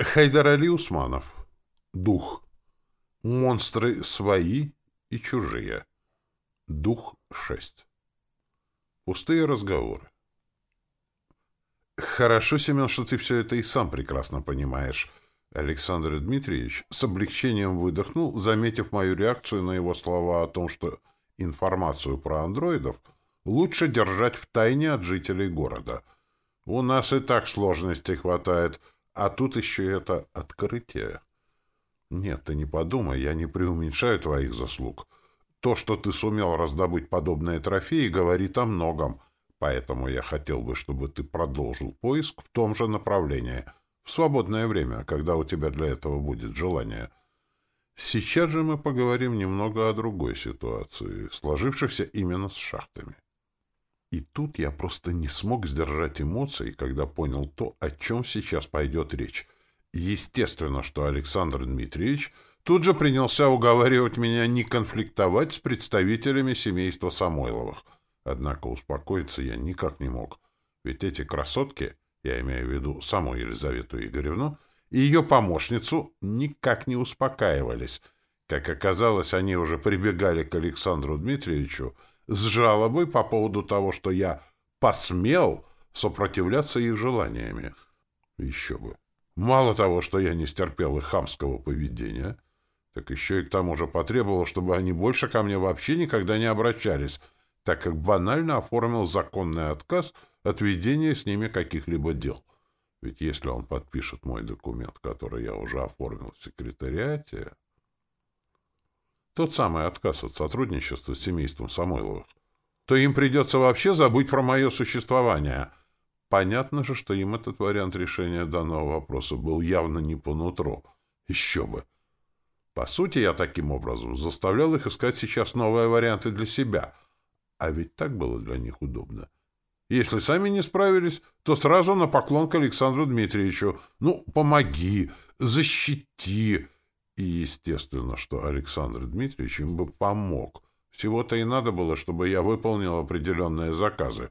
Хайдар Али Усманов. Дух. Монстры свои и чужие. Дух 6. Пустые разговоры. Хорошо, Семен, что ты все это и сам прекрасно понимаешь. Александр Дмитриевич с облегчением выдохнул, заметив мою реакцию на его слова о том, что информацию про андроидов лучше держать в тайне от жителей города. У нас и так сложностей хватает — а тут еще это открытие. Нет, ты не подумай, я не преуменьшаю твоих заслуг. То, что ты сумел раздобыть подобные трофеи, говорит о многом. Поэтому я хотел бы, чтобы ты продолжил поиск в том же направлении, в свободное время, когда у тебя для этого будет желание. Сейчас же мы поговорим немного о другой ситуации, сложившихся именно с шахтами. И тут я просто не смог сдержать эмоций, когда понял то, о чем сейчас пойдет речь. Естественно, что Александр Дмитриевич тут же принялся уговаривать меня не конфликтовать с представителями семейства Самойловых. Однако успокоиться я никак не мог. Ведь эти красотки, я имею в виду саму Елизавету Игоревну, и ее помощницу никак не успокаивались. Как оказалось, они уже прибегали к Александру Дмитриевичу, с жалобой по поводу того, что я посмел сопротивляться их желаниями. Еще бы. Мало того, что я не стерпел их хамского поведения, так еще и к тому же потребовал, чтобы они больше ко мне вообще никогда не обращались, так как банально оформил законный отказ от ведения с ними каких-либо дел. Ведь если он подпишет мой документ, который я уже оформил в секретариате... Тот самый отказ от сотрудничества с семейством Самойловых. То им придется вообще забыть про мое существование. Понятно же, что им этот вариант решения данного вопроса был явно не по нутру. Еще бы. По сути, я таким образом заставлял их искать сейчас новые варианты для себя. А ведь так было для них удобно. Если сами не справились, то сразу на поклон к Александру Дмитриевичу. Ну, помоги, защити. И естественно, что Александр Дмитриевич им бы помог. Всего-то и надо было, чтобы я выполнил определенные заказы.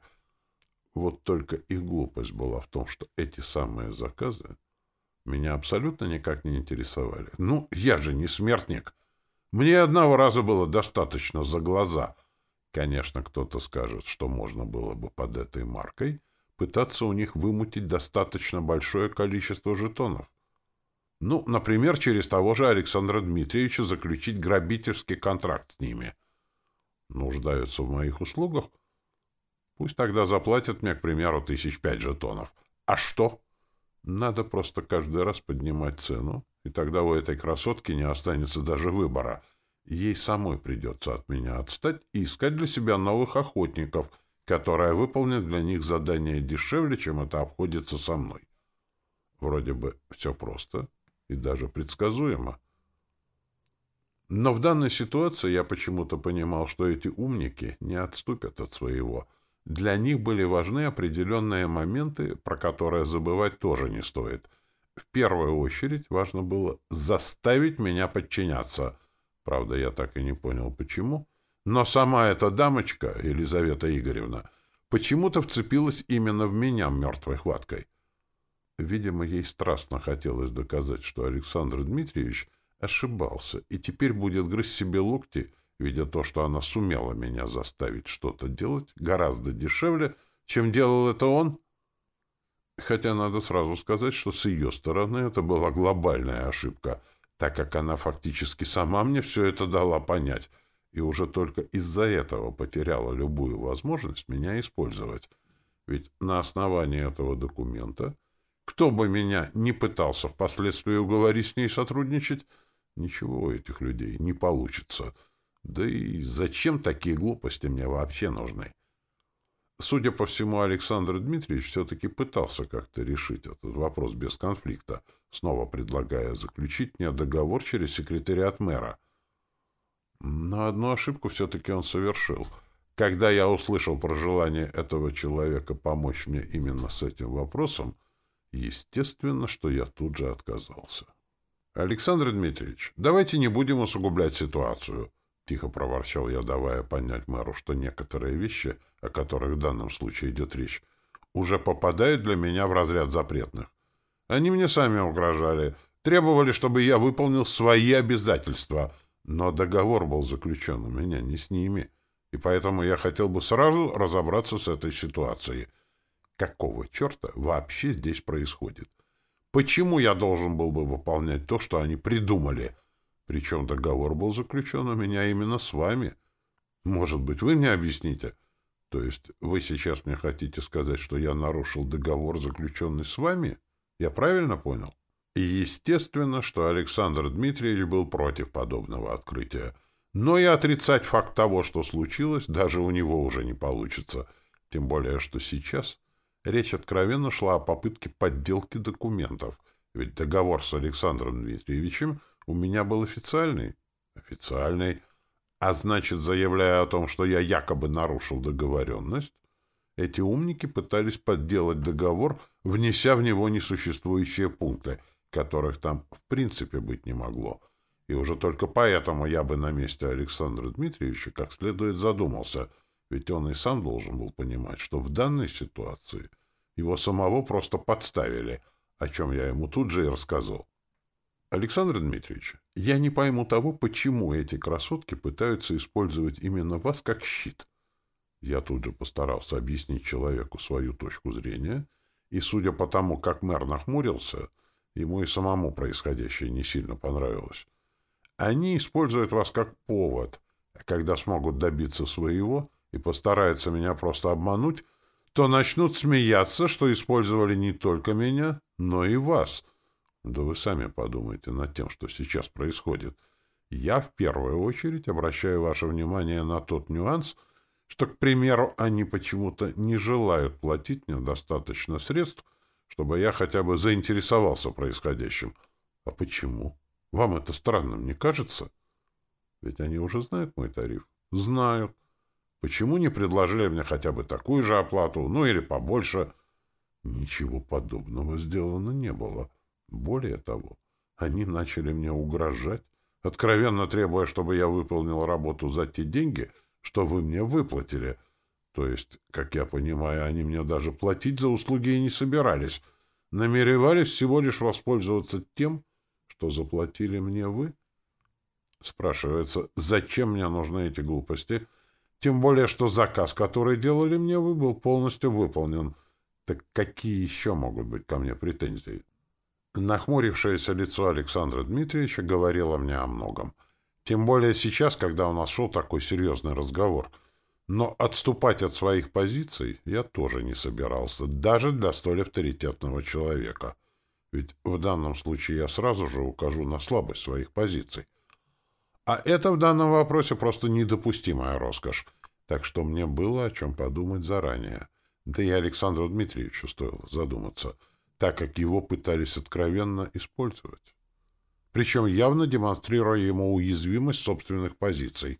Вот только их глупость была в том, что эти самые заказы меня абсолютно никак не интересовали. Ну, я же не смертник. Мне одного раза было достаточно за глаза. Конечно, кто-то скажет, что можно было бы под этой маркой пытаться у них вымутить достаточно большое количество жетонов. Ну, например, через того же Александра Дмитриевича заключить грабительский контракт с ними. Нуждаются в моих услугах? Пусть тогда заплатят мне, к примеру, тысяч пять жетонов. А что? Надо просто каждый раз поднимать цену, и тогда у этой красотки не останется даже выбора. Ей самой придется от меня отстать и искать для себя новых охотников, которые выполнят для них задание дешевле, чем это обходится со мной. Вроде бы все просто и даже предсказуемо. Но в данной ситуации я почему-то понимал, что эти умники не отступят от своего. Для них были важны определенные моменты, про которые забывать тоже не стоит. В первую очередь важно было заставить меня подчиняться. Правда, я так и не понял, почему. Но сама эта дамочка, Елизавета Игоревна, почему-то вцепилась именно в меня мертвой хваткой. Видимо, ей страстно хотелось доказать, что Александр Дмитриевич ошибался и теперь будет грызть себе локти, видя то, что она сумела меня заставить что-то делать гораздо дешевле, чем делал это он. Хотя надо сразу сказать, что с ее стороны это была глобальная ошибка, так как она фактически сама мне все это дала понять, и уже только из-за этого потеряла любую возможность меня использовать. Ведь на основании этого документа кто бы меня не пытался впоследствии уговорить с ней сотрудничать, ничего у этих людей не получится. Да и зачем такие глупости мне вообще нужны? Судя по всему, Александр Дмитриевич все-таки пытался как-то решить этот вопрос без конфликта, снова предлагая заключить мне договор через секретариат мэра. Но одну ошибку все-таки он совершил. Когда я услышал про желание этого человека помочь мне именно с этим вопросом, Естественно, что я тут же отказался. «Александр Дмитриевич, давайте не будем усугублять ситуацию», — тихо проворчал я, давая понять мэру, что некоторые вещи, о которых в данном случае идет речь, уже попадают для меня в разряд запретных. Они мне сами угрожали, требовали, чтобы я выполнил свои обязательства, но договор был заключен у меня не с ними, и поэтому я хотел бы сразу разобраться с этой ситуацией. Какого черта вообще здесь происходит? Почему я должен был бы выполнять то, что они придумали? Причем договор был заключен у меня именно с вами. Может быть, вы мне объясните? То есть вы сейчас мне хотите сказать, что я нарушил договор, заключенный с вами? Я правильно понял? И естественно, что Александр Дмитриевич был против подобного открытия. Но и отрицать факт того, что случилось, даже у него уже не получится. Тем более, что сейчас Речь откровенно шла о попытке подделки документов, ведь договор с Александром Дмитриевичем у меня был официальный. Официальный. А значит, заявляя о том, что я якобы нарушил договоренность, эти умники пытались подделать договор, внеся в него несуществующие пункты, которых там в принципе быть не могло. И уже только поэтому я бы на месте Александра Дмитриевича как следует задумался, ведь он и сам должен был понимать, что в данной ситуации его самого просто подставили, о чем я ему тут же и рассказал. Александр Дмитриевич, я не пойму того, почему эти красотки пытаются использовать именно вас как щит. Я тут же постарался объяснить человеку свою точку зрения, и, судя по тому, как мэр нахмурился, ему и самому происходящее не сильно понравилось. Они используют вас как повод, когда смогут добиться своего и постараются меня просто обмануть, то начнут смеяться, что использовали не только меня, но и вас. Да вы сами подумайте над тем, что сейчас происходит. Я в первую очередь обращаю ваше внимание на тот нюанс, что, к примеру, они почему-то не желают платить мне достаточно средств, чтобы я хотя бы заинтересовался происходящим. А почему? Вам это странным не кажется? Ведь они уже знают мой тариф. Знают. Почему не предложили мне хотя бы такую же оплату, ну или побольше? Ничего подобного сделано не было. Более того, они начали мне угрожать, откровенно требуя, чтобы я выполнил работу за те деньги, что вы мне выплатили. То есть, как я понимаю, они мне даже платить за услуги и не собирались. Намеревались всего лишь воспользоваться тем, что заплатили мне вы? Спрашивается, зачем мне нужны эти глупости — тем более, что заказ, который делали мне, был полностью выполнен. Так какие еще могут быть ко мне претензии? Нахмурившееся лицо Александра Дмитриевича говорило мне о многом. Тем более сейчас, когда у нас шел такой серьезный разговор. Но отступать от своих позиций я тоже не собирался, даже для столь авторитетного человека. Ведь в данном случае я сразу же укажу на слабость своих позиций. А это в данном вопросе просто недопустимая роскошь. Так что мне было о чем подумать заранее. Да и Александру Дмитриевичу стоило задуматься, так как его пытались откровенно использовать. Причем явно демонстрируя ему уязвимость собственных позиций.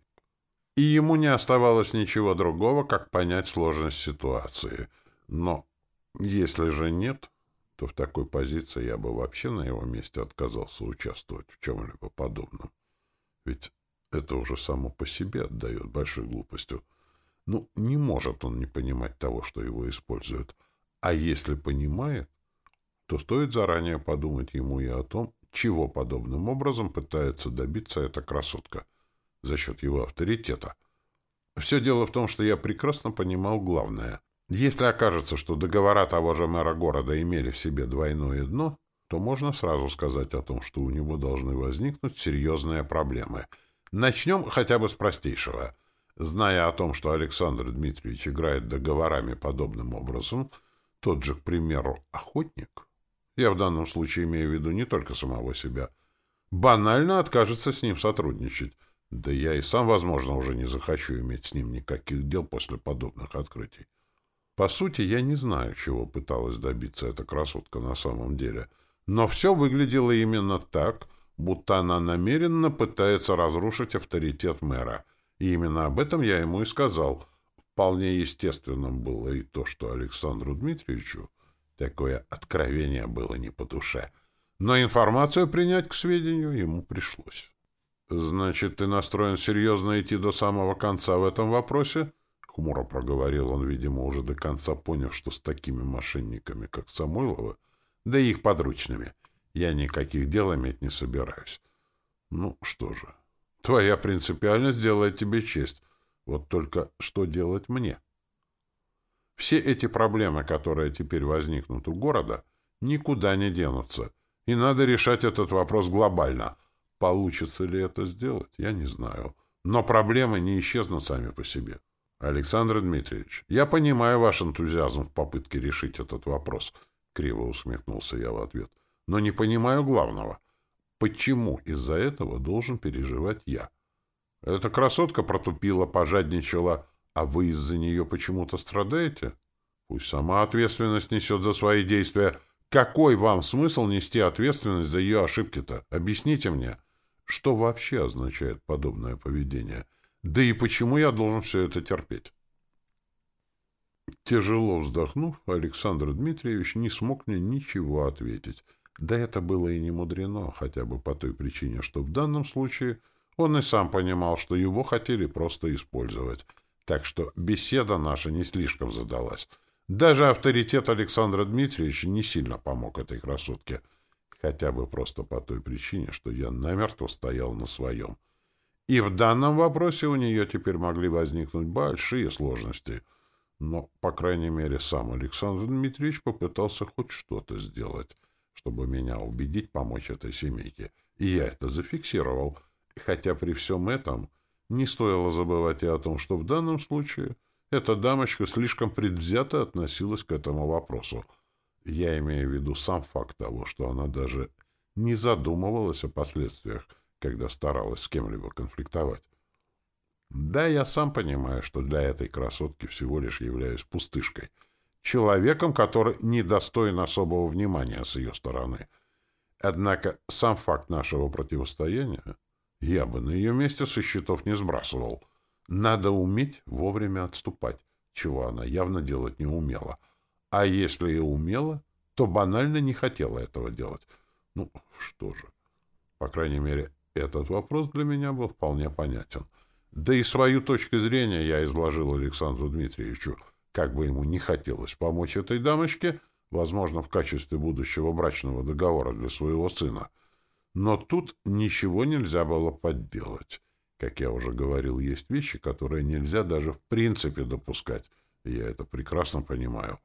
И ему не оставалось ничего другого, как понять сложность ситуации. Но если же нет, то в такой позиции я бы вообще на его месте отказался участвовать в чем-либо подобном. Ведь это уже само по себе отдает большой глупостью. Ну, не может он не понимать того, что его используют. А если понимает, то стоит заранее подумать ему и о том, чего подобным образом пытается добиться эта красотка за счет его авторитета. Все дело в том, что я прекрасно понимал главное. Если окажется, что договора того же мэра города имели в себе двойное дно, то можно сразу сказать о том, что у него должны возникнуть серьезные проблемы. Начнем хотя бы с простейшего. Зная о том, что Александр Дмитриевич играет договорами подобным образом, тот же, к примеру, охотник, я в данном случае имею в виду не только самого себя, банально откажется с ним сотрудничать. Да я и сам, возможно, уже не захочу иметь с ним никаких дел после подобных открытий. По сути, я не знаю, чего пыталась добиться эта красотка на самом деле — но все выглядело именно так, будто она намеренно пытается разрушить авторитет мэра. И именно об этом я ему и сказал. Вполне естественным было и то, что Александру Дмитриевичу такое откровение было не по душе. Но информацию принять к сведению ему пришлось. «Значит, ты настроен серьезно идти до самого конца в этом вопросе?» Хмуро проговорил он, видимо, уже до конца поняв, что с такими мошенниками, как Самойлова, да и их подручными. Я никаких дел иметь не собираюсь. Ну, что же, твоя принципиальность делает тебе честь. Вот только что делать мне? Все эти проблемы, которые теперь возникнут у города, никуда не денутся. И надо решать этот вопрос глобально. Получится ли это сделать, я не знаю. Но проблемы не исчезнут сами по себе. Александр Дмитриевич, я понимаю ваш энтузиазм в попытке решить этот вопрос, криво усмехнулся я в ответ. Но не понимаю главного. Почему из-за этого должен переживать я? Эта красотка протупила, пожадничала, а вы из-за нее почему-то страдаете? Пусть сама ответственность несет за свои действия, какой вам смысл нести ответственность за ее ошибки-то? Объясните мне, что вообще означает подобное поведение? Да и почему я должен все это терпеть? Тяжело вздохнув, Александр Дмитриевич не смог мне ничего ответить. Да это было и не мудрено, хотя бы по той причине, что в данном случае он и сам понимал, что его хотели просто использовать. Так что беседа наша не слишком задалась. Даже авторитет Александра Дмитриевича не сильно помог этой красотке, хотя бы просто по той причине, что я намертво стоял на своем. И в данном вопросе у нее теперь могли возникнуть большие сложности. Но, по крайней мере, сам Александр Дмитриевич попытался хоть что-то сделать, чтобы меня убедить помочь этой семейке. И я это зафиксировал. Хотя при всем этом не стоило забывать и о том, что в данном случае эта дамочка слишком предвзято относилась к этому вопросу. Я имею в виду сам факт того, что она даже не задумывалась о последствиях, когда старалась с кем-либо конфликтовать. Да, я сам понимаю, что для этой красотки всего лишь являюсь пустышкой, человеком, который недостоин особого внимания с ее стороны. Однако сам факт нашего противостояния я бы на ее месте со счетов не сбрасывал — надо уметь вовремя отступать, чего она явно делать не умела. А если и умела, то банально не хотела этого делать. Ну, что же. По крайней мере, этот вопрос для меня был вполне понятен. Да и свою точку зрения я изложил Александру Дмитриевичу, как бы ему не хотелось помочь этой дамочке, возможно, в качестве будущего брачного договора для своего сына. Но тут ничего нельзя было подделать. Как я уже говорил, есть вещи, которые нельзя даже в принципе допускать. Я это прекрасно понимаю.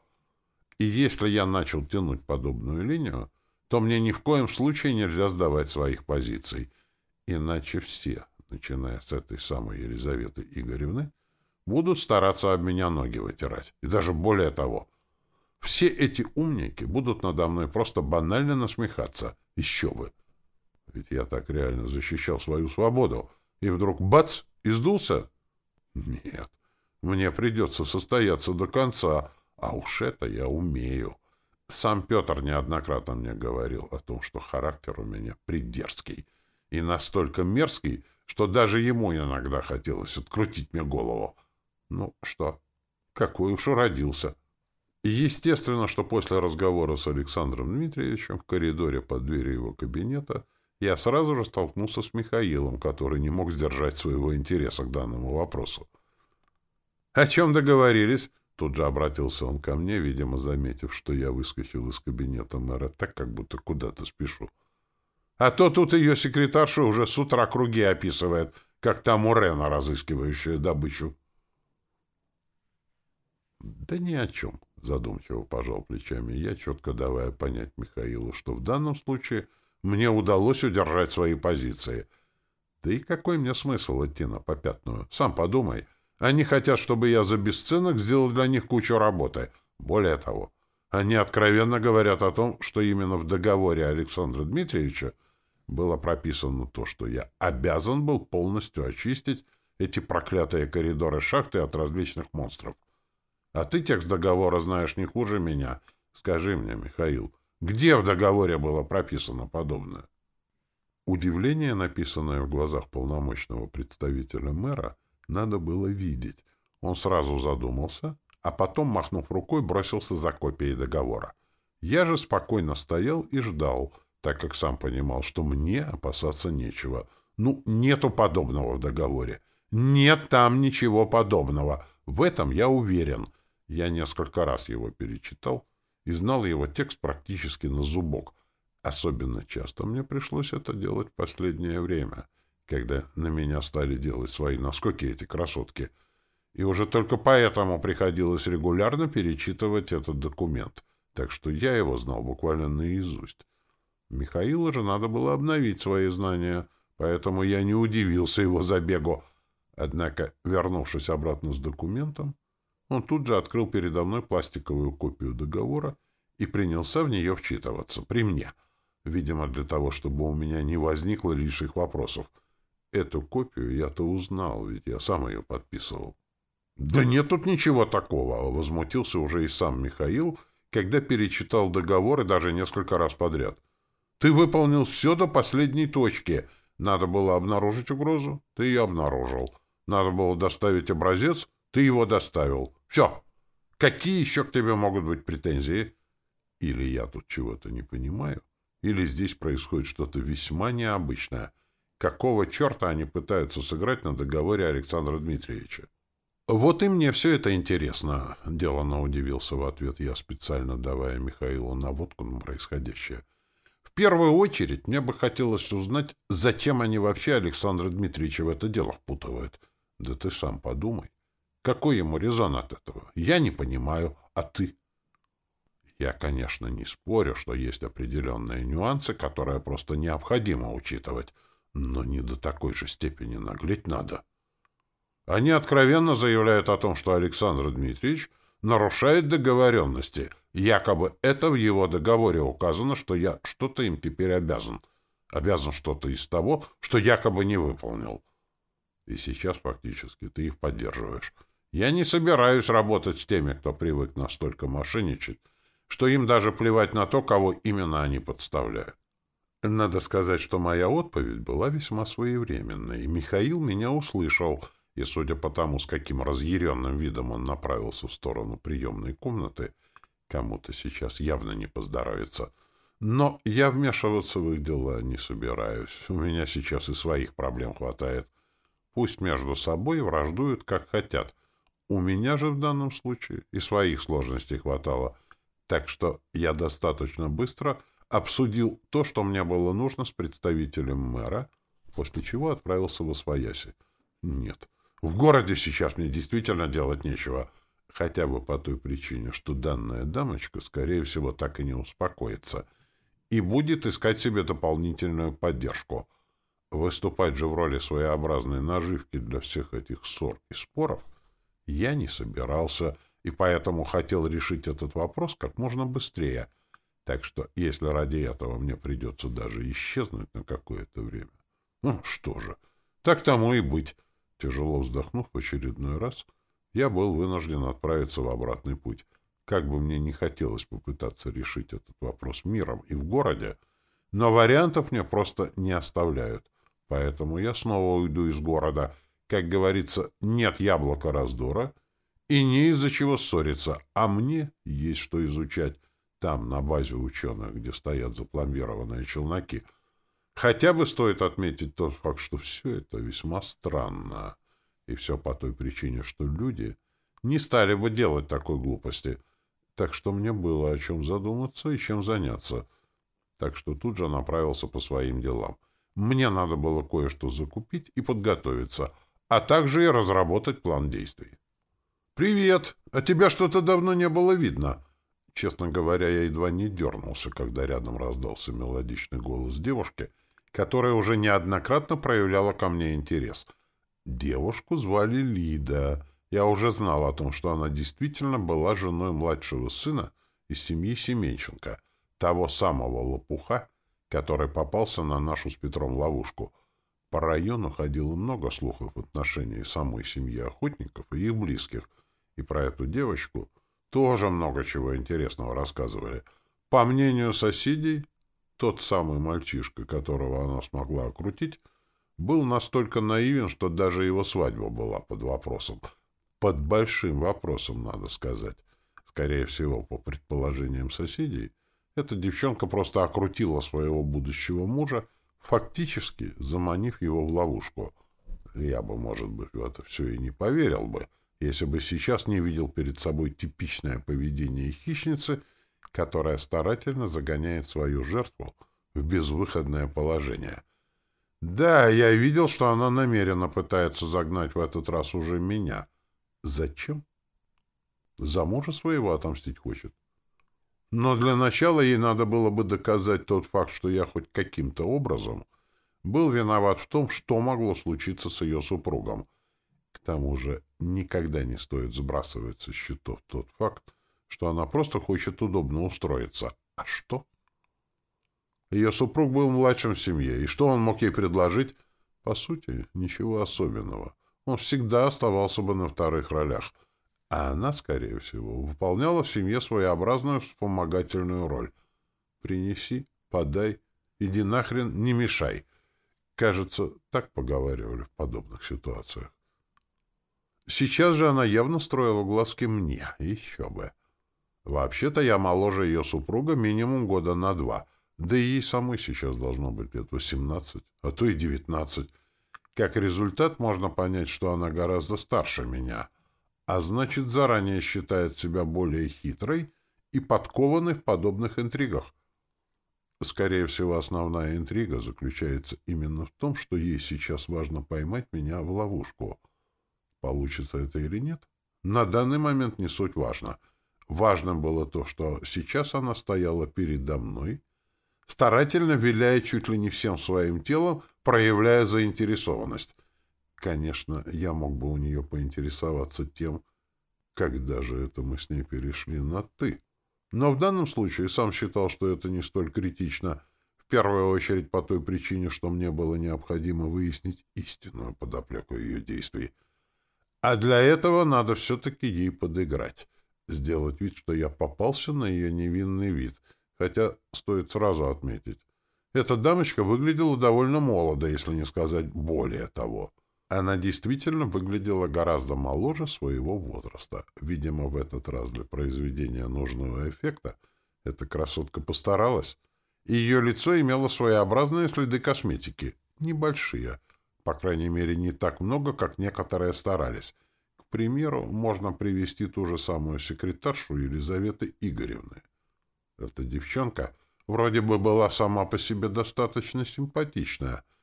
И если я начал тянуть подобную линию, то мне ни в коем случае нельзя сдавать своих позиций. Иначе все, начиная с этой самой Елизаветы Игоревны, будут стараться об меня ноги вытирать. И даже более того, все эти умники будут надо мной просто банально насмехаться. Еще бы! Ведь я так реально защищал свою свободу — и вдруг бац! И сдулся? Нет, мне придется состояться до конца, а уж это я умею. Сам Петр неоднократно мне говорил о том, что характер у меня придерзкий и настолько мерзкий, что даже ему иногда хотелось открутить мне голову. Ну что, какой уж родился. Естественно, что после разговора с Александром Дмитриевичем в коридоре под дверью его кабинета я сразу же столкнулся с Михаилом, который не мог сдержать своего интереса к данному вопросу. «О чем договорились?» Тут же обратился он ко мне, видимо, заметив, что я выскочил из кабинета мэра так, как будто куда-то спешу. «А то тут ее секретарша уже с утра круги описывает, как та Мурена, разыскивающая добычу». «Да ни о чем», — задумчиво пожал плечами я, четко давая понять Михаилу, что в данном случае — мне удалось удержать свои позиции. Да и какой мне смысл идти на попятную? Сам подумай. Они хотят, чтобы я за бесценок сделал для них кучу работы. Более того, они откровенно говорят о том, что именно в договоре Александра Дмитриевича было прописано то, что я обязан был полностью очистить эти проклятые коридоры шахты от различных монстров. А ты текст договора знаешь не хуже меня. Скажи мне, Михаил, где в договоре было прописано подобное? Удивление, написанное в глазах полномочного представителя мэра, надо было видеть. Он сразу задумался, а потом, махнув рукой, бросился за копией договора. Я же спокойно стоял и ждал, так как сам понимал, что мне опасаться нечего. Ну, нету подобного в договоре. Нет там ничего подобного. В этом я уверен. Я несколько раз его перечитал, и знал его текст практически на зубок. Особенно часто мне пришлось это делать в последнее время, когда на меня стали делать свои наскоки эти красотки. И уже только поэтому приходилось регулярно перечитывать этот документ, так что я его знал буквально наизусть. Михаилу же надо было обновить свои знания, поэтому я не удивился его забегу. Однако, вернувшись обратно с документом, он тут же открыл передо мной пластиковую копию договора и принялся в нее вчитываться, при мне, видимо, для того, чтобы у меня не возникло лишних вопросов. Эту копию я-то узнал, ведь я сам ее подписывал. «Да нет тут ничего такого!» — возмутился уже и сам Михаил, когда перечитал договор и даже несколько раз подряд. «Ты выполнил все до последней точки. Надо было обнаружить угрозу, ты ее обнаружил. Надо было доставить образец, ты его доставил. Все. Какие еще к тебе могут быть претензии? Или я тут чего-то не понимаю, или здесь происходит что-то весьма необычное. Какого черта они пытаются сыграть на договоре Александра Дмитриевича? Вот и мне все это интересно, — деланно удивился в ответ я, специально давая Михаилу наводку на происходящее. Первую очередь мне бы хотелось узнать, зачем они вообще Александра Дмитриевича в это дело впутывают. Да ты сам подумай. Какой ему резон от этого? Я не понимаю, а ты? Я, конечно, не спорю, что есть определенные нюансы, которые просто необходимо учитывать, но не до такой же степени наглеть надо. Они откровенно заявляют о том, что Александр Дмитриевич нарушает договоренности. Якобы это в его договоре указано, что я что-то им теперь обязан. Обязан что-то из того, что якобы не выполнил. И сейчас фактически ты их поддерживаешь. Я не собираюсь работать с теми, кто привык настолько мошенничать, что им даже плевать на то, кого именно они подставляют. Надо сказать, что моя отповедь была весьма своевременной, и Михаил меня услышал, и, судя по тому, с каким разъяренным видом он направился в сторону приемной комнаты, кому-то сейчас явно не поздоровится. Но я вмешиваться в их дела не собираюсь. У меня сейчас и своих проблем хватает. Пусть между собой враждуют, как хотят — у меня же в данном случае и своих сложностей хватало, так что я достаточно быстро обсудил то, что мне было нужно с представителем мэра, после чего отправился в Освояси. Нет, в городе сейчас мне действительно делать нечего, хотя бы по той причине, что данная дамочка, скорее всего, так и не успокоится и будет искать себе дополнительную поддержку. Выступать же в роли своеобразной наживки для всех этих ссор и споров я не собирался, и поэтому хотел решить этот вопрос как можно быстрее. Так что, если ради этого мне придется даже исчезнуть на какое-то время... Ну, что же, так тому и быть. Тяжело вздохнув в очередной раз, я был вынужден отправиться в обратный путь. Как бы мне не хотелось попытаться решить этот вопрос миром и в городе, но вариантов мне просто не оставляют. Поэтому я снова уйду из города — как говорится, нет яблока раздора, и не из-за чего ссориться, а мне есть что изучать там, на базе ученых, где стоят запломбированные челноки. Хотя бы стоит отметить тот факт, что все это весьма странно, и все по той причине, что люди не стали бы делать такой глупости, так что мне было о чем задуматься и чем заняться, так что тут же направился по своим делам. Мне надо было кое-что закупить и подготовиться — а также и разработать план действий. «Привет! А тебя что-то давно не было видно!» Честно говоря, я едва не дернулся, когда рядом раздался мелодичный голос девушки, которая уже неоднократно проявляла ко мне интерес. Девушку звали Лида. Я уже знал о том, что она действительно была женой младшего сына из семьи Семенченко, того самого лопуха, который попался на нашу с Петром ловушку — по району ходило много слухов в отношении самой семьи охотников и их близких, и про эту девочку тоже много чего интересного рассказывали. По мнению соседей, тот самый мальчишка, которого она смогла окрутить, был настолько наивен, что даже его свадьба была под вопросом. Под большим вопросом, надо сказать. Скорее всего, по предположениям соседей, эта девчонка просто окрутила своего будущего мужа фактически заманив его в ловушку. Я бы, может быть, в это все и не поверил бы, если бы сейчас не видел перед собой типичное поведение хищницы, которая старательно загоняет свою жертву в безвыходное положение. Да, я видел, что она намеренно пытается загнать в этот раз уже меня. Зачем? За мужа своего отомстить хочет. Но для начала ей надо было бы доказать тот факт, что я хоть каким-то образом был виноват в том, что могло случиться с ее супругом. К тому же никогда не стоит сбрасывать со счетов тот факт, что она просто хочет удобно устроиться. А что? Ее супруг был младшим в семье, и что он мог ей предложить? По сути, ничего особенного. Он всегда оставался бы на вторых ролях, а она, скорее всего, выполняла в семье своеобразную вспомогательную роль. «Принеси, подай, иди нахрен, не мешай». Кажется, так поговаривали в подобных ситуациях. Сейчас же она явно строила глазки мне, еще бы. Вообще-то я моложе ее супруга минимум года на два, да и ей самой сейчас должно быть лет восемнадцать, а то и девятнадцать. Как результат, можно понять, что она гораздо старше меня, а значит, заранее считает себя более хитрой и подкованной в подобных интригах. Скорее всего, основная интрига заключается именно в том, что ей сейчас важно поймать меня в ловушку. Получится это или нет? На данный момент не суть важно. Важным было то, что сейчас она стояла передо мной, старательно виляя чуть ли не всем своим телом, проявляя заинтересованность. Конечно, я мог бы у нее поинтересоваться тем, когда же это мы с ней перешли на «ты». Но в данном случае сам считал, что это не столь критично, в первую очередь по той причине, что мне было необходимо выяснить истинную подоплеку ее действий. А для этого надо все-таки ей подыграть, сделать вид, что я попался на ее невинный вид, хотя стоит сразу отметить. Эта дамочка выглядела довольно молодо, если не сказать более того. Она действительно выглядела гораздо моложе своего возраста. Видимо, в этот раз для произведения нужного эффекта эта красотка постаралась. И ее лицо имело своеобразные следы косметики. Небольшие. По крайней мере, не так много, как некоторые старались. Примеру, можно привести ту же самую секретаршу Елизаветы Игоревны. Эта девчонка вроде бы была сама по себе достаточно симпатичная —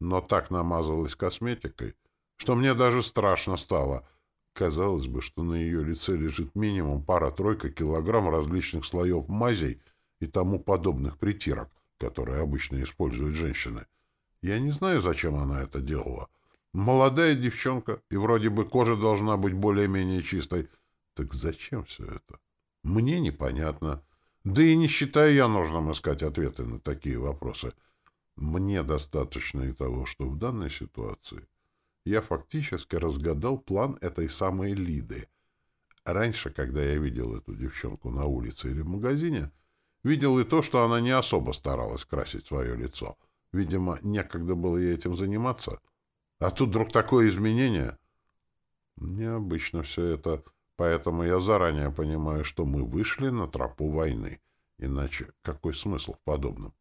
но так намазалась косметикой, что мне даже страшно стало. Казалось бы, что на ее лице лежит минимум пара-тройка килограмм различных слоев мазей и тому подобных притирок, которые обычно используют женщины. Я не знаю, зачем она это делала. Молодая девчонка, и вроде бы кожа должна быть более-менее чистой. Так зачем все это? Мне непонятно. Да и не считаю я нужным искать ответы на такие вопросы — мне достаточно и того, что в данной ситуации я фактически разгадал план этой самой Лиды. Раньше, когда я видел эту девчонку на улице или в магазине, видел и то, что она не особо старалась красить свое лицо. Видимо, некогда было ей этим заниматься. А тут вдруг такое изменение. Необычно все это, поэтому я заранее понимаю, что мы вышли на тропу войны. Иначе какой смысл в подобном?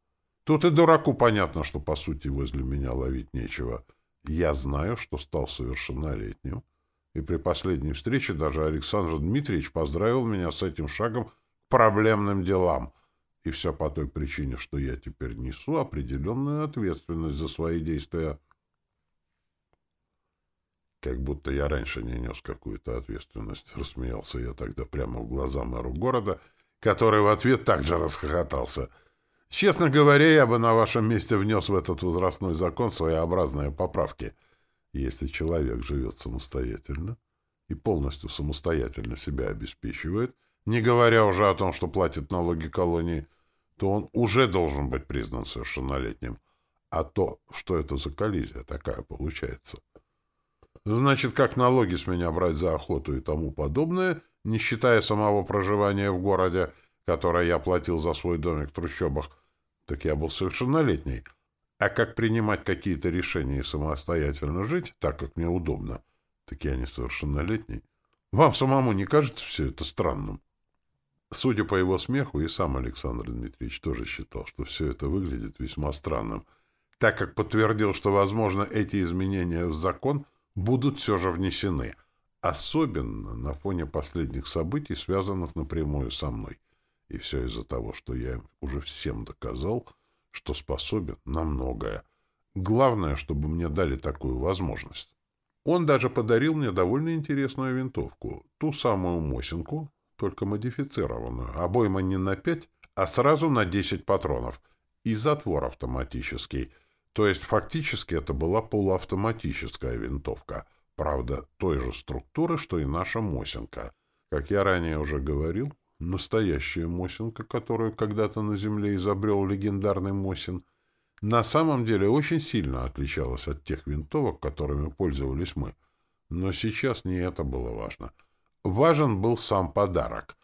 Тут и дураку понятно, что, по сути, возле меня ловить нечего. Я знаю, что стал совершеннолетним, и при последней встрече даже Александр Дмитриевич поздравил меня с этим шагом к проблемным делам. И все по той причине, что я теперь несу определенную ответственность за свои действия. Как будто я раньше не нес какую-то ответственность, рассмеялся я тогда прямо в глаза мэру города, который в ответ также расхохотался — Честно говоря, я бы на вашем месте внес в этот возрастной закон своеобразные поправки. Если человек живет самостоятельно и полностью самостоятельно себя обеспечивает, не говоря уже о том, что платит налоги колонии, то он уже должен быть признан совершеннолетним. А то, что это за коллизия такая получается? Значит, как налоги с меня брать за охоту и тому подобное, не считая самого проживания в городе, которое я платил за свой домик в трущобах, так я был совершеннолетний. А как принимать какие-то решения и самостоятельно жить, так как мне удобно, так я несовершеннолетний. Вам самому не кажется все это странным? Судя по его смеху, и сам Александр Дмитриевич тоже считал, что все это выглядит весьма странным, так как подтвердил, что, возможно, эти изменения в закон будут все же внесены, особенно на фоне последних событий, связанных напрямую со мной. И все из-за того, что я уже всем доказал, что способен на многое. Главное, чтобы мне дали такую возможность. Он даже подарил мне довольно интересную винтовку. Ту самую Мосинку, только модифицированную. Обойма не на пять, а сразу на десять патронов. И затвор автоматический. То есть фактически это была полуавтоматическая винтовка. Правда, той же структуры, что и наша Мосинка. Как я ранее уже говорил, настоящая Мосинка, которую когда-то на Земле изобрел легендарный Мосин, на самом деле очень сильно отличалась от тех винтовок, которыми пользовались мы. Но сейчас не это было важно. Важен был сам подарок.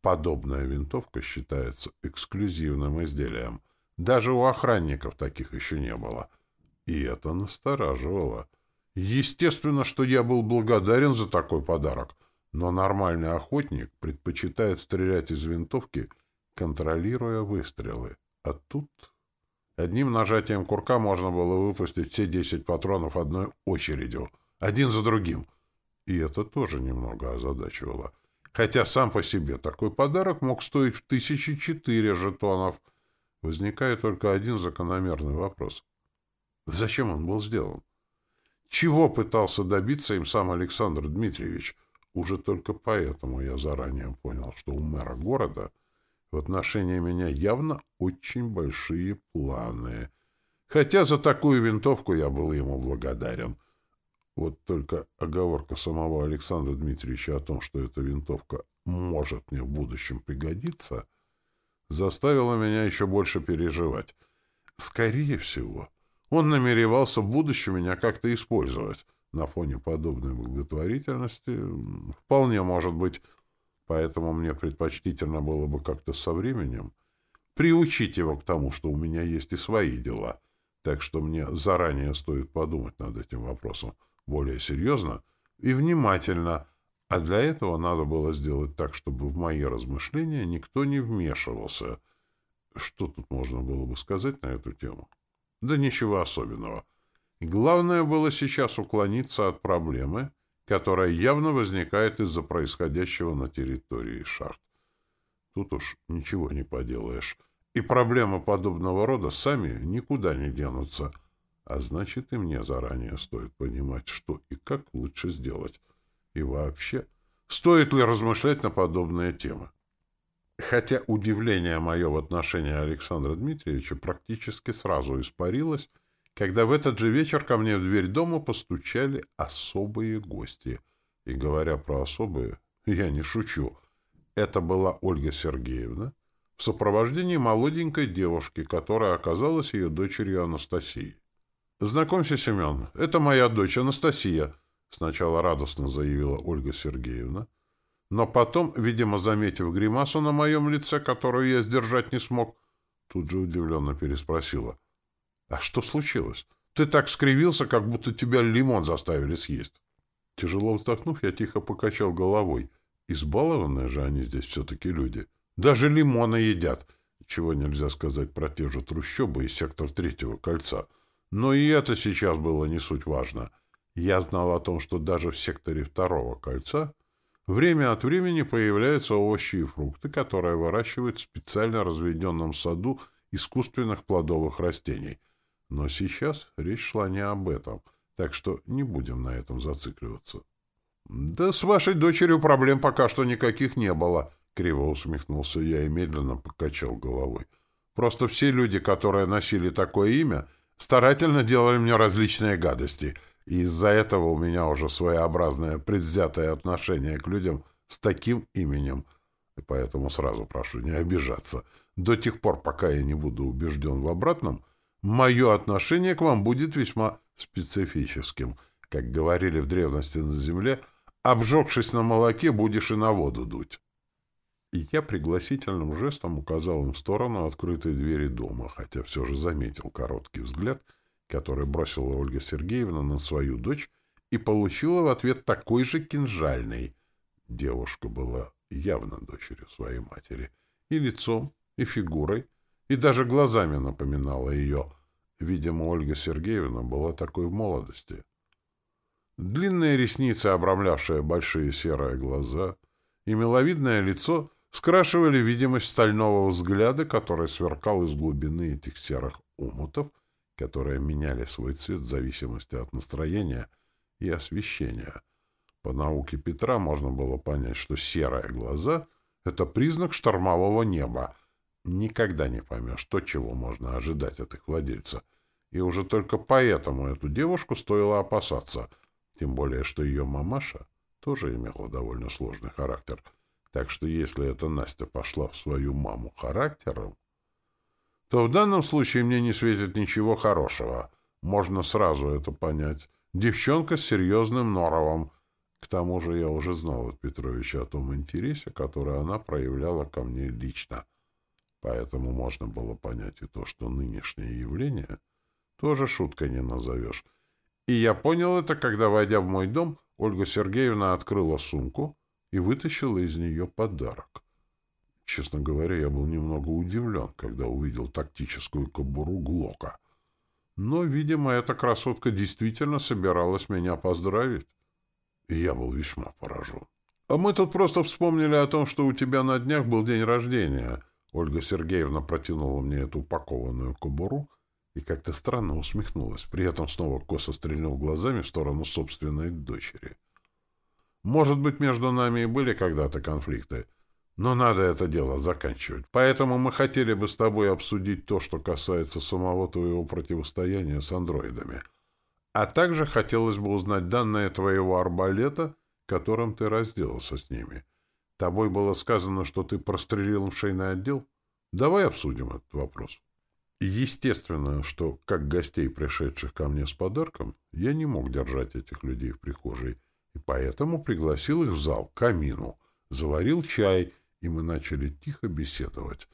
Подобная винтовка считается эксклюзивным изделием. Даже у охранников таких еще не было. И это настораживало. Естественно, что я был благодарен за такой подарок, но нормальный охотник предпочитает стрелять из винтовки, контролируя выстрелы. А тут... Одним нажатием курка можно было выпустить все десять патронов одной очередью, один за другим. И это тоже немного озадачивало. Хотя сам по себе такой подарок мог стоить в тысячи четыре жетонов. Возникает только один закономерный вопрос. Зачем он был сделан? Чего пытался добиться им сам Александр Дмитриевич? Уже только поэтому я заранее понял, что у мэра города — в отношении меня явно очень большие планы. Хотя за такую винтовку я был ему благодарен. Вот только оговорка самого Александра Дмитриевича о том, что эта винтовка может мне в будущем пригодиться, заставила меня еще больше переживать. Скорее всего, он намеревался в будущем меня как-то использовать. На фоне подобной благотворительности вполне может быть Поэтому мне предпочтительно было бы как-то со временем приучить его к тому, что у меня есть и свои дела. Так что мне заранее стоит подумать над этим вопросом более серьезно и внимательно, а для этого надо было сделать так, чтобы в мои размышления никто не вмешивался. Что тут можно было бы сказать на эту тему? Да ничего особенного. Главное было сейчас уклониться от проблемы — которая явно возникает из-за происходящего на территории шахт. Тут уж ничего не поделаешь. И проблемы подобного рода сами никуда не денутся. А значит, и мне заранее стоит понимать, что и как лучше сделать. И вообще, стоит ли размышлять на подобные темы? Хотя удивление мое в отношении Александра Дмитриевича практически сразу испарилось, когда в этот же вечер ко мне в дверь дома постучали особые гости. И говоря про особые, я не шучу. Это была Ольга Сергеевна в сопровождении молоденькой девушки, которая оказалась ее дочерью Анастасией. «Знакомься, Семен, это моя дочь Анастасия», — сначала радостно заявила Ольга Сергеевна. Но потом, видимо, заметив гримасу на моем лице, которую я сдержать не смог, тут же удивленно переспросила. А что случилось? Ты так скривился, как будто тебя лимон заставили съесть. Тяжело вздохнув, я тихо покачал головой. Избалованные же они здесь все-таки люди. Даже лимоны едят. Чего нельзя сказать про те же трущобы и сектор третьего кольца. Но и это сейчас было не суть важно. Я знал о том, что даже в секторе второго кольца время от времени появляются овощи и фрукты, которые выращивают в специально разведенном саду искусственных плодовых растений — но сейчас речь шла не об этом, так что не будем на этом зацикливаться. — Да с вашей дочерью проблем пока что никаких не было, — криво усмехнулся я и медленно покачал головой. — Просто все люди, которые носили такое имя, старательно делали мне различные гадости, и из-за этого у меня уже своеобразное предвзятое отношение к людям с таким именем. И поэтому сразу прошу не обижаться. До тех пор, пока я не буду убежден в обратном, — мое отношение к вам будет весьма специфическим. Как говорили в древности на земле, обжегшись на молоке, будешь и на воду дуть. И я пригласительным жестом указал им в сторону открытой двери дома, хотя все же заметил короткий взгляд, который бросила Ольга Сергеевна на свою дочь и получила в ответ такой же кинжальный. Девушка была явно дочерью своей матери. И лицом, и фигурой, и даже глазами напоминала ее. Видимо, Ольга Сергеевна была такой в молодости. Длинные ресницы, обрамлявшие большие серые глаза, и миловидное лицо скрашивали видимость стального взгляда, который сверкал из глубины этих серых умутов, которые меняли свой цвет в зависимости от настроения и освещения. По науке Петра можно было понять, что серые глаза — это признак штормового неба. Никогда не поймешь, то, чего можно ожидать от их владельца. И уже только поэтому эту девушку стоило опасаться, тем более, что ее мамаша тоже имела довольно сложный характер — так что если эта Настя пошла в свою маму характером, то в данном случае мне не светит ничего хорошего. Можно сразу это понять. Девчонка с серьезным норовом. К тому же я уже знал от Петровича о том интересе, который она проявляла ко мне лично. Поэтому можно было понять и то, что нынешнее явление тоже шуткой не назовешь. И я понял это, когда, войдя в мой дом, Ольга Сергеевна открыла сумку — и вытащила из нее подарок. Честно говоря, я был немного удивлен, когда увидел тактическую кобуру Глока. Но, видимо, эта красотка действительно собиралась меня поздравить. И я был весьма поражен. «А мы тут просто вспомнили о том, что у тебя на днях был день рождения». Ольга Сергеевна протянула мне эту упакованную кобуру и как-то странно усмехнулась, при этом снова косо стрельнув глазами в сторону собственной дочери. Может быть, между нами и были когда-то конфликты, но надо это дело заканчивать. Поэтому мы хотели бы с тобой обсудить то, что касается самого твоего противостояния с андроидами. А также хотелось бы узнать данные твоего арбалета, которым ты разделался с ними. Тобой было сказано, что ты прострелил шейный отдел? Давай обсудим этот вопрос. Естественно, что, как гостей, пришедших ко мне с подарком, я не мог держать этих людей в прихожей, и поэтому пригласил их в зал, к камину, заварил чай, и мы начали тихо беседовать.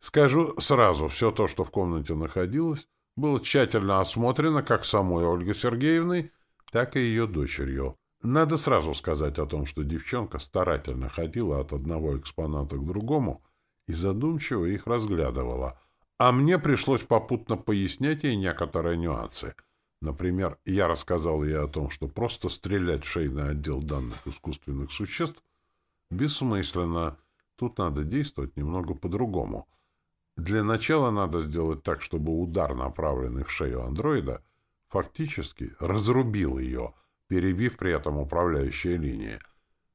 Скажу сразу, все то, что в комнате находилось, было тщательно осмотрено как самой Ольгой Сергеевной, так и ее дочерью. Надо сразу сказать о том, что девчонка старательно ходила от одного экспоната к другому и задумчиво их разглядывала, а мне пришлось попутно пояснять ей некоторые нюансы — Например, я рассказал ей о том, что просто стрелять в шейный отдел данных искусственных существ бессмысленно. Тут надо действовать немного по-другому. Для начала надо сделать так, чтобы удар, направленный в шею андроида, фактически разрубил ее, перебив при этом управляющие линии.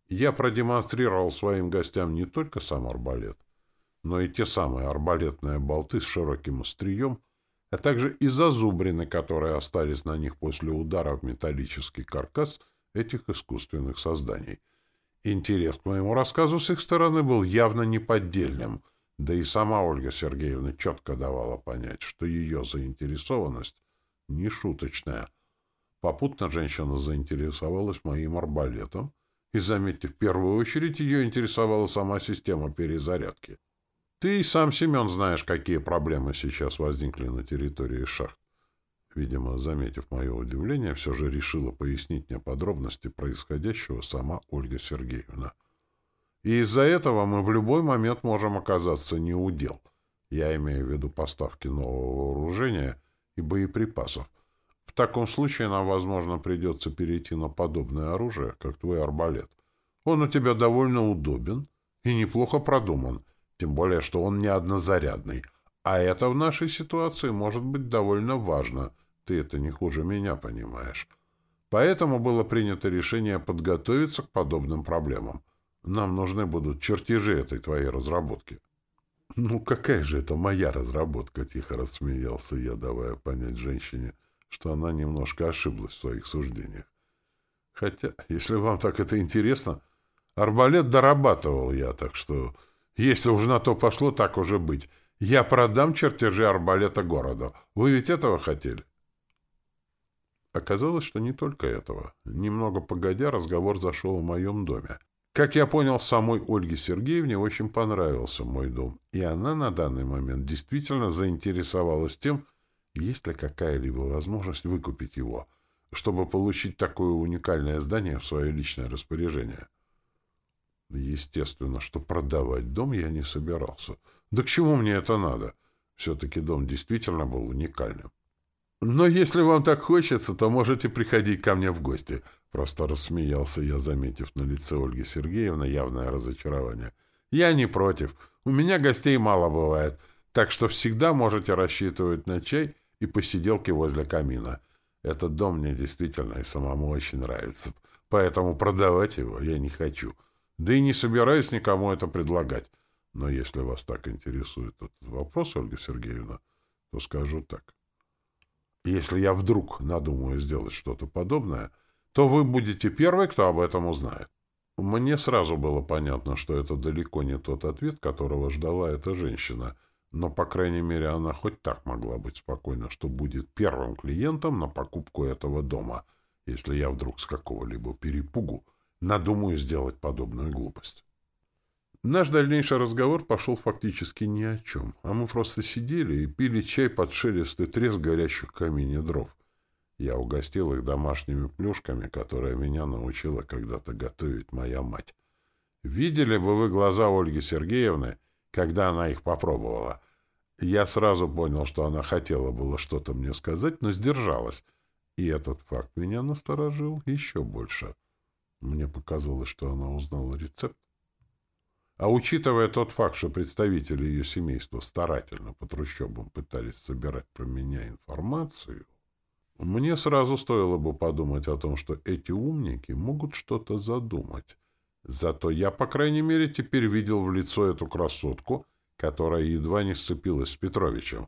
Я продемонстрировал своим гостям не только сам арбалет, но и те самые арбалетные болты с широким острием, а также и зазубрины, которые остались на них после удара в металлический каркас этих искусственных созданий. Интерес к моему рассказу с их стороны был явно неподдельным, да и сама Ольга Сергеевна четко давала понять, что ее заинтересованность не шуточная. Попутно женщина заинтересовалась моим арбалетом, и, заметьте, в первую очередь ее интересовала сама система перезарядки. Ты и сам, Семен, знаешь, какие проблемы сейчас возникли на территории шахт. Видимо, заметив мое удивление, все же решила пояснить мне подробности происходящего сама Ольга Сергеевна. И из-за этого мы в любой момент можем оказаться не у дел. Я имею в виду поставки нового вооружения и боеприпасов. В таком случае нам, возможно, придется перейти на подобное оружие, как твой арбалет. Он у тебя довольно удобен и неплохо продуман — тем более, что он не однозарядный. А это в нашей ситуации может быть довольно важно. Ты это не хуже меня понимаешь. Поэтому было принято решение подготовиться к подобным проблемам. Нам нужны будут чертежи этой твоей разработки. «Ну, какая же это моя разработка?» — тихо рассмеялся я, давая понять женщине, что она немножко ошиблась в своих суждениях. «Хотя, если вам так это интересно, арбалет дорабатывал я, так что если уж на то пошло, так уже быть. Я продам чертежи арбалета городу. Вы ведь этого хотели? Оказалось, что не только этого. Немного погодя, разговор зашел в моем доме. Как я понял, самой Ольге Сергеевне очень понравился мой дом, и она на данный момент действительно заинтересовалась тем, есть ли какая-либо возможность выкупить его, чтобы получить такое уникальное здание в свое личное распоряжение. Естественно, что продавать дом я не собирался. Да к чему мне это надо? Все-таки дом действительно был уникальным. Но если вам так хочется, то можете приходить ко мне в гости. Просто рассмеялся я, заметив на лице Ольги Сергеевны явное разочарование. Я не против. У меня гостей мало бывает, так что всегда можете рассчитывать на чай и посиделки возле камина. Этот дом мне действительно и самому очень нравится, поэтому продавать его я не хочу. Да и не собираюсь никому это предлагать. Но если вас так интересует этот вопрос, Ольга Сергеевна, то скажу так. Если я вдруг надумаю сделать что-то подобное, то вы будете первый, кто об этом узнает. Мне сразу было понятно, что это далеко не тот ответ, которого ждала эта женщина, но, по крайней мере, она хоть так могла быть спокойна, что будет первым клиентом на покупку этого дома, если я вдруг с какого-либо перепугу надумаю сделать подобную глупость. Наш дальнейший разговор пошел фактически ни о чем, а мы просто сидели и пили чай под шелест и треск горящих камине дров. Я угостил их домашними плюшками, которые меня научила когда-то готовить моя мать. Видели бы вы глаза Ольги Сергеевны, когда она их попробовала. Я сразу понял, что она хотела было что-то мне сказать, но сдержалась. И этот факт меня насторожил еще больше. Мне показалось, что она узнала рецепт. А учитывая тот факт, что представители ее семейства старательно по трущобам пытались собирать про меня информацию, мне сразу стоило бы подумать о том, что эти умники могут что-то задумать. Зато я, по крайней мере, теперь видел в лицо эту красотку, которая едва не сцепилась с Петровичем.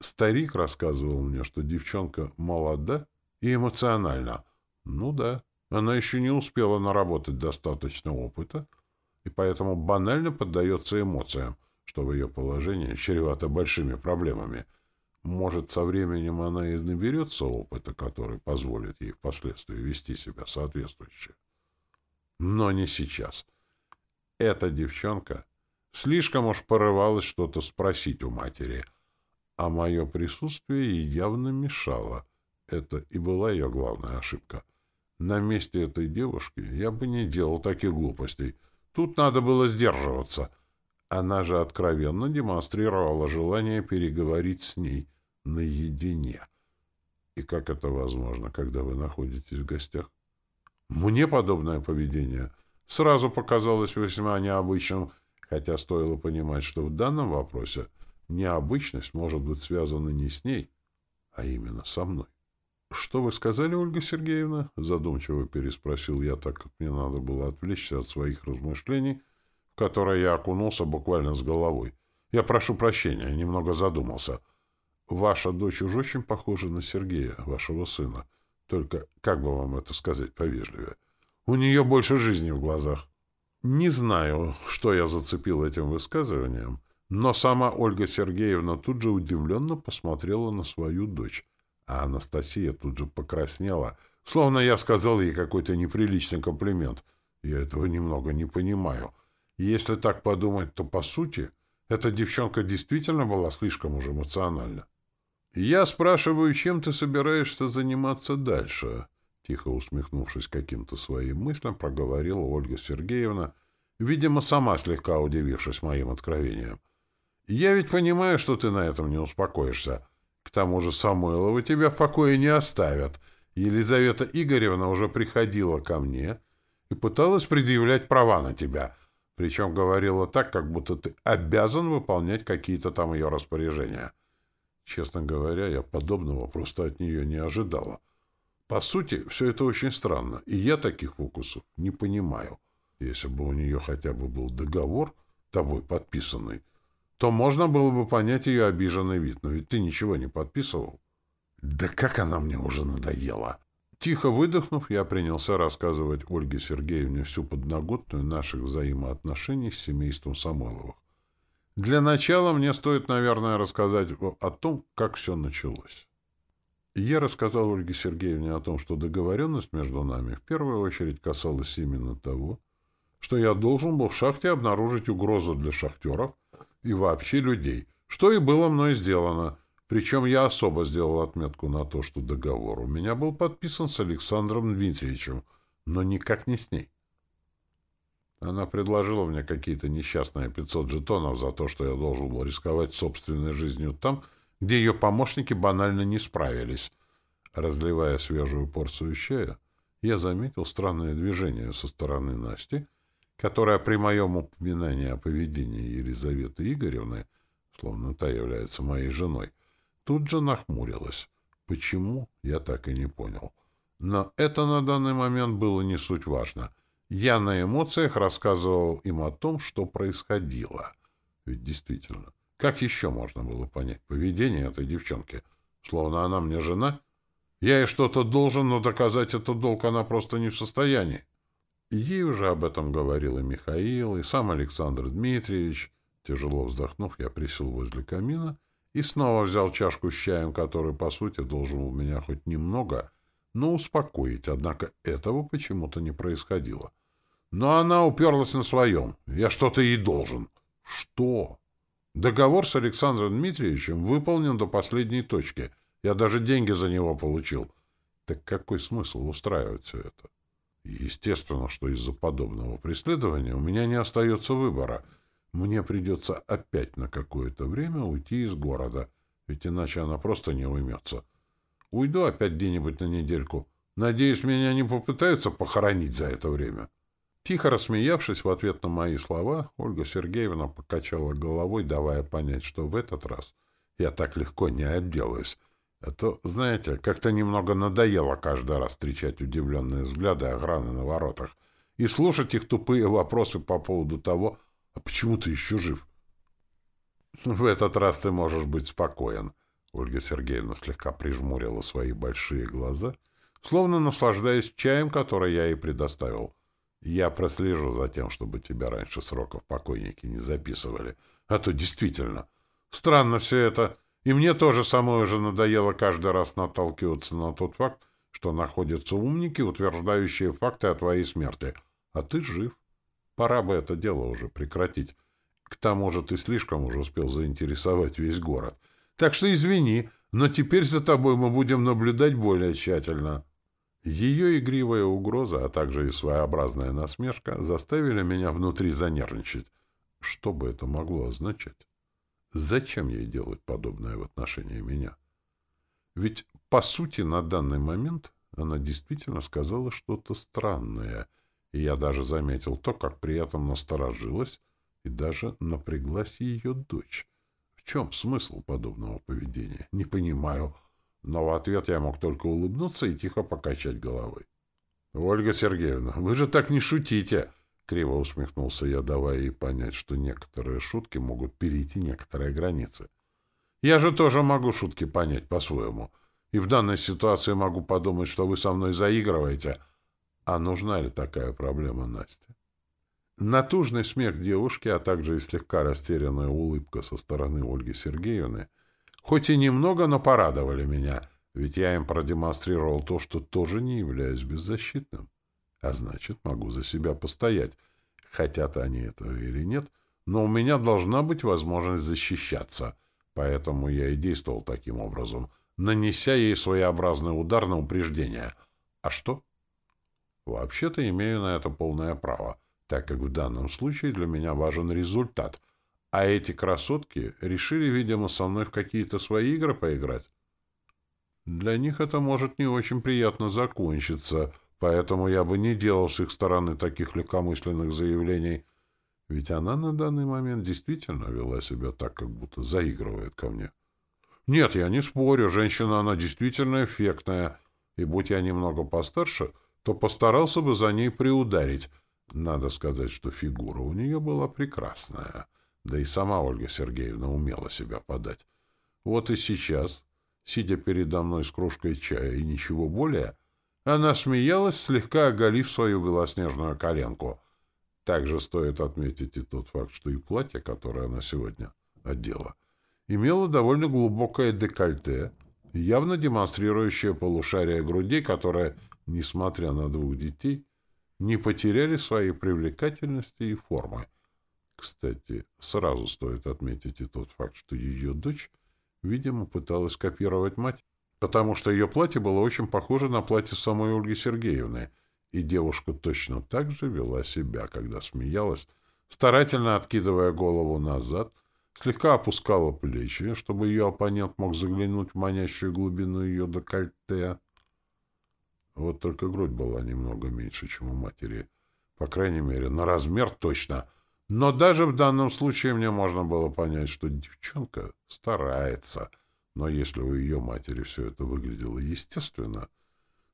Старик рассказывал мне, что девчонка молода и эмоциональна. Ну да, она еще не успела наработать достаточно опыта, и поэтому банально поддается эмоциям, что в ее положении чревато большими проблемами — может, со временем она и наберется опыта, который позволит ей впоследствии вести себя соответствующе. Но не сейчас. Эта девчонка слишком уж порывалась что-то спросить у матери, а мое присутствие ей явно мешало. Это и была ее главная ошибка. На месте этой девушки я бы не делал таких глупостей. Тут надо было сдерживаться. Она же откровенно демонстрировала желание переговорить с ней — наедине. И как это возможно, когда вы находитесь в гостях? Мне подобное поведение сразу показалось весьма необычным, хотя стоило понимать, что в данном вопросе необычность может быть связана не с ней, а именно со мной. — Что вы сказали, Ольга Сергеевна? — задумчиво переспросил я, так как мне надо было отвлечься от своих размышлений, в которые я окунулся буквально с головой. Я прошу прощения, немного задумался — Ваша дочь уж очень похожа на Сергея, вашего сына. Только как бы вам это сказать повежливее? У нее больше жизни в глазах. Не знаю, что я зацепил этим высказыванием, но сама Ольга Сергеевна тут же удивленно посмотрела на свою дочь, а Анастасия тут же покраснела, словно я сказал ей какой-то неприличный комплимент. Я этого немного не понимаю. Если так подумать, то, по сути, эта девчонка действительно была слишком уж эмоциональна. «Я спрашиваю, чем ты собираешься заниматься дальше?» Тихо усмехнувшись каким-то своим мыслям, проговорила Ольга Сергеевна, видимо, сама слегка удивившись моим откровением. «Я ведь понимаю, что ты на этом не успокоишься. К тому же Самойлова тебя в покое не оставят. Елизавета Игоревна уже приходила ко мне и пыталась предъявлять права на тебя, причем говорила так, как будто ты обязан выполнять какие-то там ее распоряжения». Честно говоря, я подобного просто от нее не ожидала. По сути, все это очень странно, и я таких фокусов не понимаю. Если бы у нее хотя бы был договор, тобой подписанный, то можно было бы понять ее обиженный вид, но ведь ты ничего не подписывал. Да как она мне уже надоела! Тихо выдохнув, я принялся рассказывать Ольге Сергеевне всю подноготную наших взаимоотношений с семейством Самойловых. Для начала мне стоит, наверное, рассказать о том, как все началось. Я рассказал Ольге Сергеевне о том, что договоренность между нами в первую очередь касалась именно того, что я должен был в шахте обнаружить угрозу для шахтеров и вообще людей, что и было мной сделано. Причем я особо сделал отметку на то, что договор у меня был подписан с Александром Дмитриевичем, но никак не с ней. Она предложила мне какие-то несчастные 500 жетонов за то, что я должен был рисковать собственной жизнью там, где ее помощники банально не справились. Разливая свежую порцию чая, я заметил странное движение со стороны Насти, которая при моем упоминании о поведении Елизаветы Игоревны, словно та является моей женой, тут же нахмурилась. Почему, я так и не понял. Но это на данный момент было не суть важно. Я на эмоциях рассказывал им о том, что происходило. Ведь действительно, как еще можно было понять поведение этой девчонки? Словно она мне жена? Я ей что-то должен, но доказать этот долг она просто не в состоянии. Ей уже об этом говорил и Михаил, и сам Александр Дмитриевич. Тяжело вздохнув, я присел возле камина и снова взял чашку с чаем, который, по сути, должен у меня хоть немного, но успокоить, однако этого почему-то не происходило. Но она уперлась на своем. Я что-то ей должен. Что? Договор с Александром Дмитриевичем выполнен до последней точки. Я даже деньги за него получил. Так какой смысл устраивать все это? Естественно, что из-за подобного преследования у меня не остается выбора. Мне придется опять на какое-то время уйти из города, ведь иначе она просто не уймется. Уйду опять где-нибудь на недельку. Надеюсь, меня не попытаются похоронить за это время. Тихо рассмеявшись в ответ на мои слова, Ольга Сергеевна покачала головой, давая понять, что в этот раз я так легко не отделаюсь. А то, знаете, как-то немного надоело каждый раз встречать удивленные взгляды охраны на воротах и слушать их тупые вопросы по поводу того, а почему ты еще жив? В этот раз ты можешь быть спокоен. Ольга Сергеевна слегка прижмурила свои большие глаза, словно наслаждаясь чаем, который я ей предоставил. Я прослежу за тем, чтобы тебя раньше сроков покойники не записывали. А то действительно, странно все это. И мне тоже самое уже надоело каждый раз наталкиваться на тот факт, что находятся умники, утверждающие факты о твоей смерти. А ты жив. Пора бы это дело уже прекратить. К тому же ты слишком уже успел заинтересовать весь город. Так что извини, но теперь за тобой мы будем наблюдать более тщательно. Ее игривая угроза, а также и своеобразная насмешка заставили меня внутри занервничать. Что бы это могло означать? Зачем ей делать подобное в отношении меня? Ведь, по сути, на данный момент она действительно сказала что-то странное, и я даже заметил то, как при этом насторожилась и даже напряглась ее дочь. В чем смысл подобного поведения? Не понимаю. Но в ответ я мог только улыбнуться и тихо покачать головой. — Ольга Сергеевна, вы же так не шутите! Криво усмехнулся я, давая ей понять, что некоторые шутки могут перейти некоторые границы. Я же тоже могу шутки понять по-своему. И в данной ситуации могу подумать, что вы со мной заигрываете. А нужна ли такая проблема Насте? Натужный смех девушки, а также и слегка растерянная улыбка со стороны Ольги Сергеевны, хоть и немного, но порадовали меня, ведь я им продемонстрировал то, что тоже не являюсь беззащитным а значит, могу за себя постоять. Хотят они этого или нет, но у меня должна быть возможность защищаться, поэтому я и действовал таким образом, нанеся ей своеобразный удар на упреждение. А что? Вообще-то имею на это полное право, так как в данном случае для меня важен результат, а эти красотки решили, видимо, со мной в какие-то свои игры поиграть. Для них это может не очень приятно закончиться — Поэтому я бы не делал с их стороны таких легкомысленных заявлений. Ведь она на данный момент действительно вела себя так, как будто заигрывает ко мне. Нет, я не спорю, женщина она действительно эффектная. И будь я немного постарше, то постарался бы за ней приударить. Надо сказать, что фигура у нее была прекрасная. Да и сама Ольга Сергеевна умела себя подать. Вот и сейчас, сидя передо мной с кружкой чая и ничего более, — она смеялась, слегка оголив свою белоснежную коленку. Также стоит отметить и тот факт, что и платье, которое она сегодня одела, имело довольно глубокое декольте, явно демонстрирующее полушарие грудей, которые, несмотря на двух детей, не потеряли своей привлекательности и формы. Кстати, сразу стоит отметить и тот факт, что ее дочь, видимо, пыталась копировать мать, потому что ее платье было очень похоже на платье самой Ольги Сергеевны, и девушка точно так же вела себя, когда смеялась, старательно откидывая голову назад, слегка опускала плечи, чтобы ее оппонент мог заглянуть в манящую глубину ее декольте. Вот только грудь была немного меньше, чем у матери, По крайней мере, на размер точно. Но даже в данном случае мне можно было понять, что девчонка старается. Но если у ее матери все это выглядело естественно,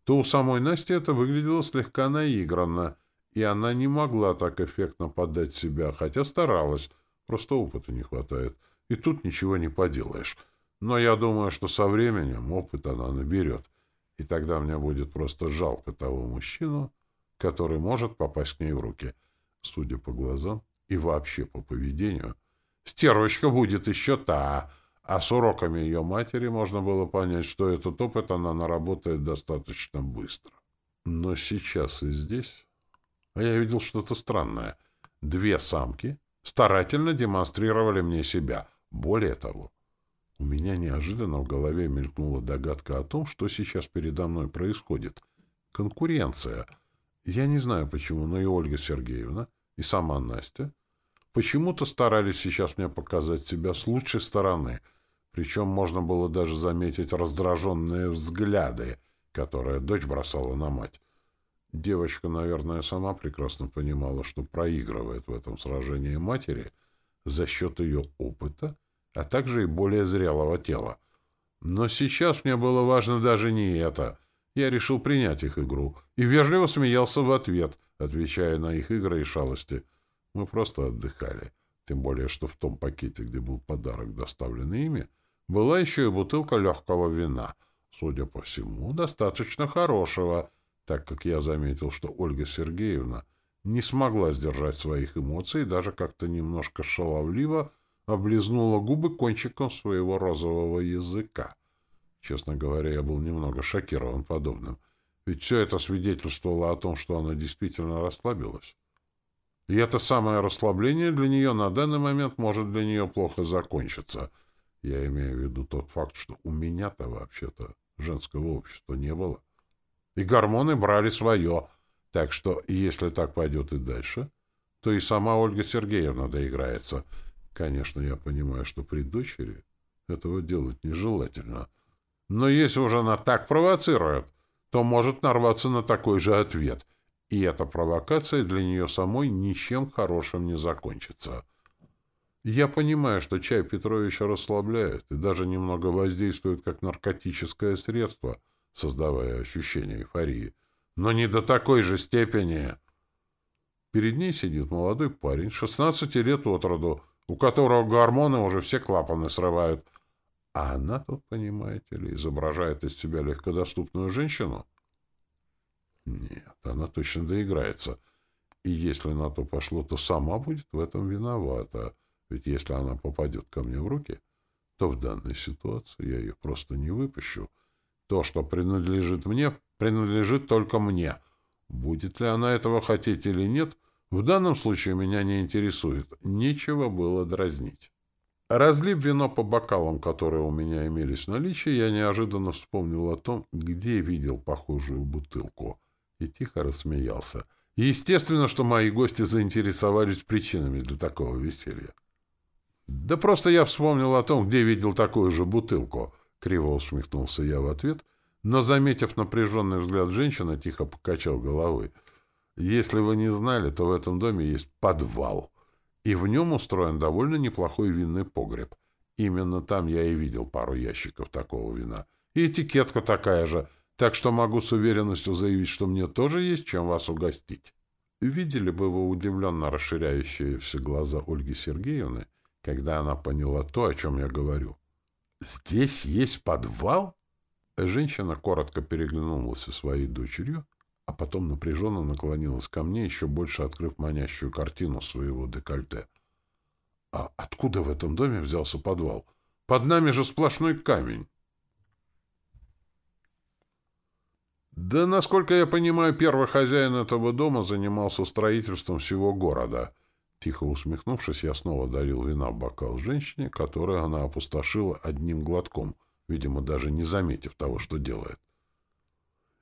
то у самой Насти это выглядело слегка наигранно, и она не могла так эффектно подать себя, хотя старалась, просто опыта не хватает. И тут ничего не поделаешь. Но я думаю, что со временем опыт она наберет, и тогда мне будет просто жалко того мужчину, который может попасть к ней в руки. Судя по глазам и вообще по поведению, стервочка будет еще та, а с уроками ее матери можно было понять, что этот опыт она наработает достаточно быстро. Но сейчас и здесь... Я видел что-то странное. Две самки старательно демонстрировали мне себя. Более того, у меня неожиданно в голове мелькнула догадка о том, что сейчас передо мной происходит. Конкуренция — я не знаю почему, но и Ольга Сергеевна, и сама Настя почему-то старались сейчас мне показать себя с лучшей стороны, причем можно было даже заметить раздраженные взгляды, которые дочь бросала на мать. Девочка, наверное, сама прекрасно понимала, что проигрывает в этом сражении матери за счет ее опыта, а также и более зрелого тела. Но сейчас мне было важно даже не это — я решил принять их игру и вежливо смеялся в ответ, отвечая на их игры и шалости. Мы просто отдыхали. Тем более, что в том пакете, где был подарок, доставленный ими, была еще и бутылка легкого вина. Судя по всему, достаточно хорошего, так как я заметил, что Ольга Сергеевна не смогла сдержать своих эмоций и даже как-то немножко шаловливо облизнула губы кончиком своего розового языка. Честно говоря, я был немного шокирован подобным. Ведь все это свидетельствовало о том, что она действительно расслабилась. И это самое расслабление для нее на данный момент может для нее плохо закончиться. Я имею в виду тот факт, что у меня-то вообще-то женского общества не было. И гормоны брали свое. Так что, если так пойдет и дальше, то и сама Ольга Сергеевна доиграется. Конечно, я понимаю, что при дочери этого делать нежелательно — но если уже она так провоцирует, то может нарваться на такой же ответ, и эта провокация для нее самой ничем хорошим не закончится. Я понимаю, что чай Петровича расслабляет и даже немного воздействует как наркотическое средство, создавая ощущение эйфории, но не до такой же степени. Перед ней сидит молодой парень, 16 лет от роду, у которого гормоны уже все клапаны срывают, а она тут, понимаете ли, изображает из себя легкодоступную женщину? Нет, она точно доиграется. И если на то пошло, то сама будет в этом виновата. Ведь если она попадет ко мне в руки, то в данной ситуации я ее просто не выпущу. То, что принадлежит мне, принадлежит только мне. Будет ли она этого хотеть или нет, в данном случае меня не интересует. Нечего было дразнить. Разлив вино по бокалам, которые у меня имелись в наличии, я неожиданно вспомнил о том, где видел похожую бутылку, и тихо рассмеялся. Естественно, что мои гости заинтересовались причинами для такого веселья. «Да просто я вспомнил о том, где видел такую же бутылку», — криво усмехнулся я в ответ, но, заметив напряженный взгляд женщины, тихо покачал головой. «Если вы не знали, то в этом доме есть подвал» и в нем устроен довольно неплохой винный погреб. Именно там я и видел пару ящиков такого вина. И этикетка такая же, так что могу с уверенностью заявить, что мне тоже есть чем вас угостить. Видели бы вы удивленно расширяющиеся глаза Ольги Сергеевны, когда она поняла то, о чем я говорю. «Здесь есть подвал?» Женщина коротко переглянулась со своей дочерью, а потом напряженно наклонилась ко мне, еще больше открыв манящую картину своего декольте. «А откуда в этом доме взялся подвал? Под нами же сплошной камень!» «Да, насколько я понимаю, первый хозяин этого дома занимался строительством всего города». Тихо усмехнувшись, я снова дарил вина в бокал женщине, которую она опустошила одним глотком, видимо, даже не заметив того, что делает.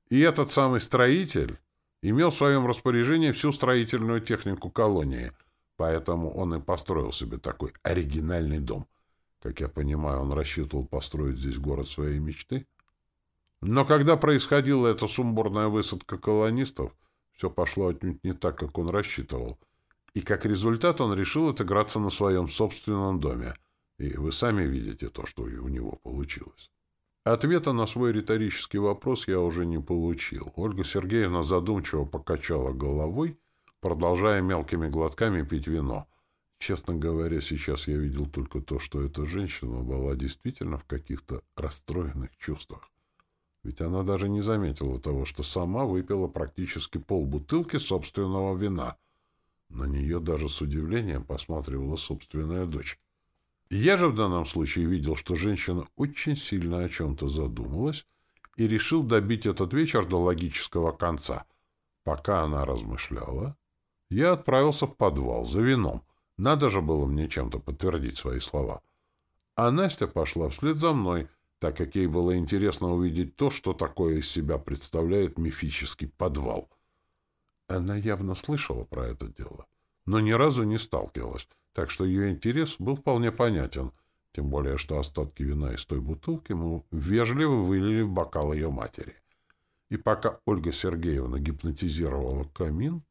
И этот самый строитель имел в своем распоряжении всю строительную технику колонии, поэтому он и построил себе такой оригинальный дом. Как я понимаю, он рассчитывал построить здесь город своей мечты. Но когда происходила эта сумбурная высадка колонистов, все пошло отнюдь не так, как он рассчитывал. И как результат он решил отыграться на своем собственном доме. И вы сами видите то, что у него получилось. Ответа на свой риторический вопрос я уже не получил. Ольга Сергеевна задумчиво покачала головой, продолжая мелкими глотками пить вино. Честно говоря, сейчас я видел только то, что эта женщина была действительно в каких-то расстроенных чувствах. Ведь она даже не заметила того, что сама выпила практически полбутылки собственного вина. На нее даже с удивлением посматривала собственная дочь. Я же в данном случае видел, что женщина очень сильно о чем-то задумалась и решил добить этот вечер до логического конца. Пока она размышляла, я отправился в подвал за вином. Надо же было мне чем-то подтвердить свои слова. А Настя пошла вслед за мной, так как ей было интересно увидеть то, что такое из себя представляет мифический подвал. Она явно слышала про это дело, но ни разу не сталкивалась так что ее интерес был вполне понятен, тем более что остатки вина из той бутылки мы вежливо вылили в бокал ее матери. И пока Ольга Сергеевна гипнотизировала камин,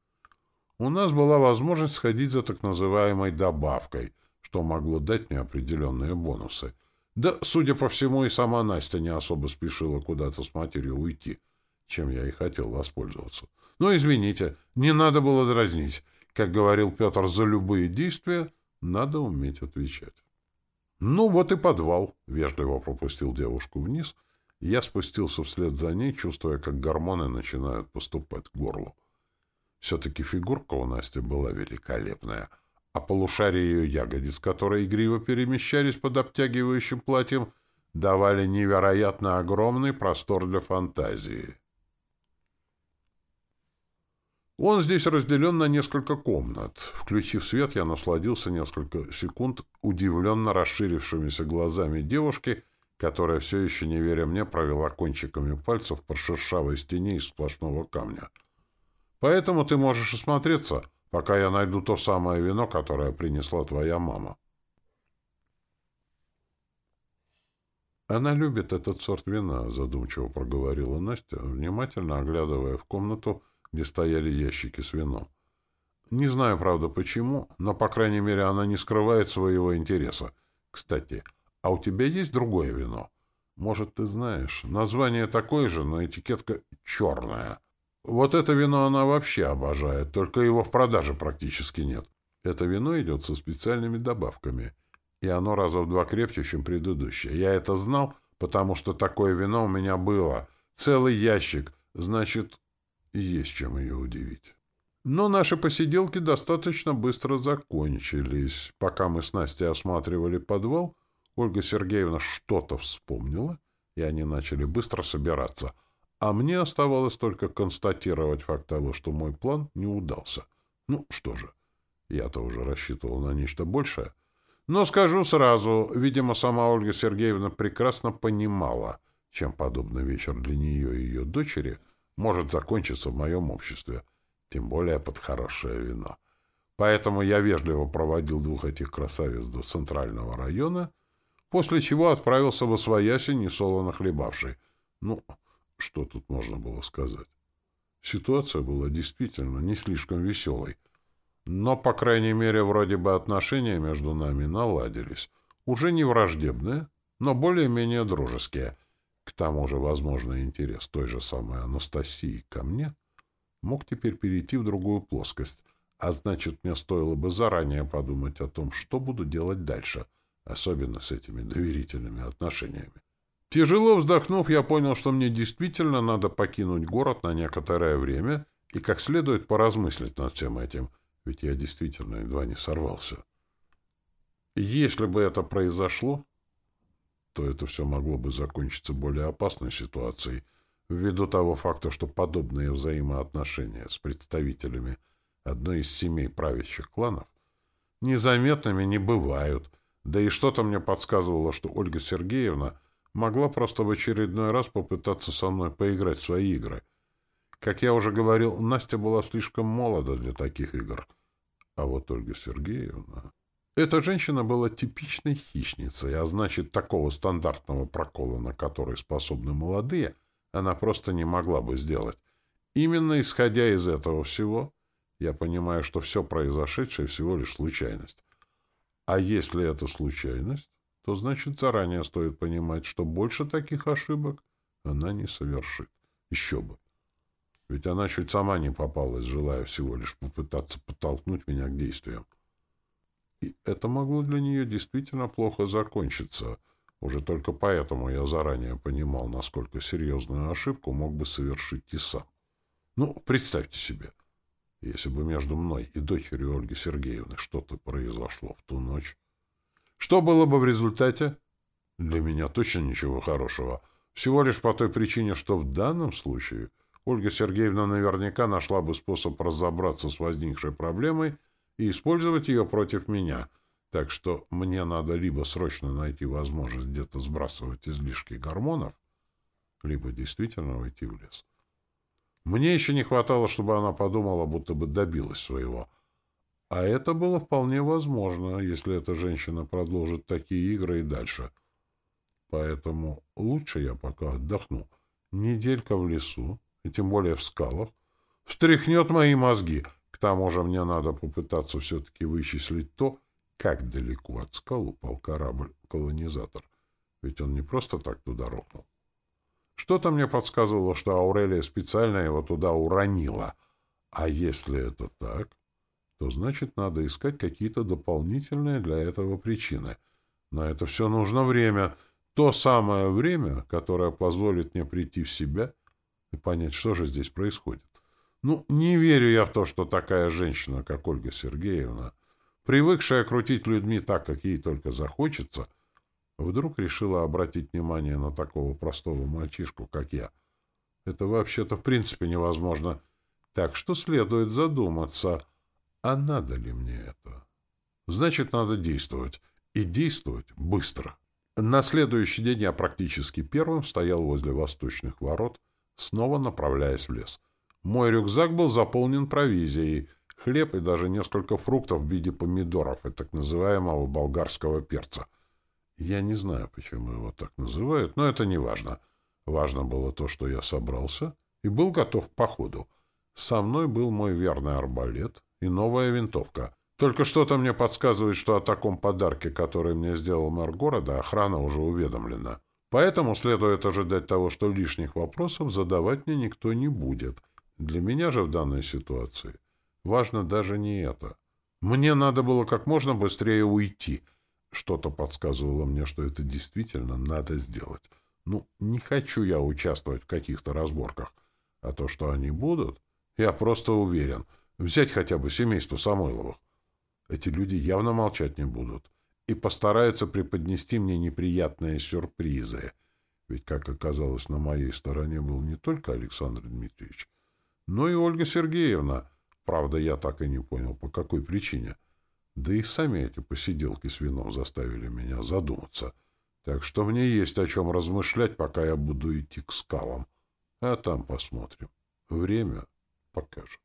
у нас была возможность сходить за так называемой добавкой, что могло дать мне определенные бонусы. Да, судя по всему, и сама Настя не особо спешила куда-то с матерью уйти, чем я и хотел воспользоваться. Но, извините, не надо было дразнить. Как говорил Петр, за любые действия надо уметь отвечать. «Ну, вот и подвал», — вежливо пропустил девушку вниз. Я спустился вслед за ней, чувствуя, как гормоны начинают поступать к горлу. Все-таки фигурка у Насти была великолепная, а полушария ее ягодиц, которые игриво перемещались под обтягивающим платьем, давали невероятно огромный простор для фантазии. Он здесь разделен на несколько комнат. Включив свет, я насладился несколько секунд удивленно расширившимися глазами девушки, которая все еще, не веря мне, провела кончиками пальцев по шершавой стене из сплошного камня. Поэтому ты можешь осмотреться, пока я найду то самое вино, которое принесла твоя мама. Она любит этот сорт вина, задумчиво проговорила Настя, внимательно оглядывая в комнату, где стояли ящики с вином. Не знаю, правда, почему, но, по крайней мере, она не скрывает своего интереса. Кстати, а у тебя есть другое вино? Может, ты знаешь, название такое же, но этикетка черная. Вот это вино она вообще обожает, только его в продаже практически нет. Это вино идет со специальными добавками, и оно раза в два крепче, чем предыдущее. Я это знал, потому что такое вино у меня было. Целый ящик. Значит, есть чем ее удивить. Но наши посиделки достаточно быстро закончились. Пока мы с Настей осматривали подвал, Ольга Сергеевна что-то вспомнила, и они начали быстро собираться. А мне оставалось только констатировать факт того, что мой план не удался. Ну, что же, я-то уже рассчитывал на нечто большее. Но скажу сразу, видимо, сама Ольга Сергеевна прекрасно понимала, чем подобный вечер для нее и ее дочери — может закончиться в моем обществе, тем более под хорошее вино. Поэтому я вежливо проводил двух этих красавиц до центрального района, после чего отправился в Освояси, несолоно хлебавший. Ну, что тут можно было сказать? Ситуация была действительно не слишком веселой. Но, по крайней мере, вроде бы отношения между нами наладились. Уже не враждебные, но более-менее дружеские — к тому же возможный интерес той же самой Анастасии ко мне мог теперь перейти в другую плоскость, а значит, мне стоило бы заранее подумать о том, что буду делать дальше, особенно с этими доверительными отношениями. Тяжело вздохнув, я понял, что мне действительно надо покинуть город на некоторое время и как следует поразмыслить над всем этим, ведь я действительно едва не сорвался. Если бы это произошло, то это все могло бы закончиться более опасной ситуацией, ввиду того факта, что подобные взаимоотношения с представителями одной из семей правящих кланов незаметными не бывают, да и что-то мне подсказывало, что Ольга Сергеевна могла просто в очередной раз попытаться со мной поиграть в свои игры. Как я уже говорил, Настя была слишком молода для таких игр, а вот Ольга Сергеевна... Эта женщина была типичной хищницей, а значит, такого стандартного прокола, на который способны молодые, она просто не могла бы сделать. Именно исходя из этого всего, я понимаю, что все произошедшее всего лишь случайность. А если это случайность, то значит заранее стоит понимать, что больше таких ошибок она не совершит. Еще бы. Ведь она чуть сама не попалась, желая всего лишь попытаться подтолкнуть меня к действиям. И это могло для нее действительно плохо закончиться. Уже только поэтому я заранее понимал, насколько серьезную ошибку мог бы совершить и сам. Ну, представьте себе, если бы между мной и дочерью Ольги Сергеевны что-то произошло в ту ночь, что было бы в результате? Для меня точно ничего хорошего. Всего лишь по той причине, что в данном случае Ольга Сергеевна наверняка нашла бы способ разобраться с возникшей проблемой и использовать ее против меня. Так что мне надо либо срочно найти возможность где-то сбрасывать излишки гормонов, либо действительно уйти в лес. Мне еще не хватало, чтобы она подумала, будто бы добилась своего. А это было вполне возможно, если эта женщина продолжит такие игры и дальше. Поэтому лучше я пока отдохну. Неделька в лесу, и тем более в скалах, встряхнет мои мозги. К тому же мне надо попытаться все-таки вычислить то, как далеко от скал упал корабль-колонизатор. Ведь он не просто так туда рухнул. Что-то мне подсказывало, что Аурелия специально его туда уронила. А если это так, то значит надо искать какие-то дополнительные для этого причины. Но это все нужно время. То самое время, которое позволит мне прийти в себя и понять, что же здесь происходит. Ну, не верю я в то, что такая женщина, как Ольга Сергеевна, привыкшая крутить людьми так, как ей только захочется, вдруг решила обратить внимание на такого простого мальчишку, как я. Это вообще-то в принципе невозможно. Так что следует задуматься, а надо ли мне это? Значит, надо действовать. И действовать быстро. На следующий день я практически первым стоял возле восточных ворот, снова направляясь в лес. Мой рюкзак был заполнен провизией, хлеб и даже несколько фруктов в виде помидоров и так называемого болгарского перца. Я не знаю, почему его так называют, но это не важно. Важно было то, что я собрался и был готов к походу. Со мной был мой верный арбалет и новая винтовка. Только что-то мне подсказывает, что о таком подарке, который мне сделал мэр города, охрана уже уведомлена. Поэтому следует ожидать того, что лишних вопросов задавать мне никто не будет. Для меня же в данной ситуации важно даже не это. Мне надо было как можно быстрее уйти. Что-то подсказывало мне, что это действительно надо сделать. Ну, не хочу я участвовать в каких-то разборках. А то, что они будут, я просто уверен. Взять хотя бы семейство Самойловых. Эти люди явно молчать не будут и постараются преподнести мне неприятные сюрпризы. Ведь, как оказалось, на моей стороне был не только Александр Дмитриевич, но и Ольга Сергеевна. Правда, я так и не понял, по какой причине. Да и сами эти посиделки с вином заставили меня задуматься. Так что мне есть о чем размышлять, пока я буду идти к скалам. А там посмотрим. Время покажет.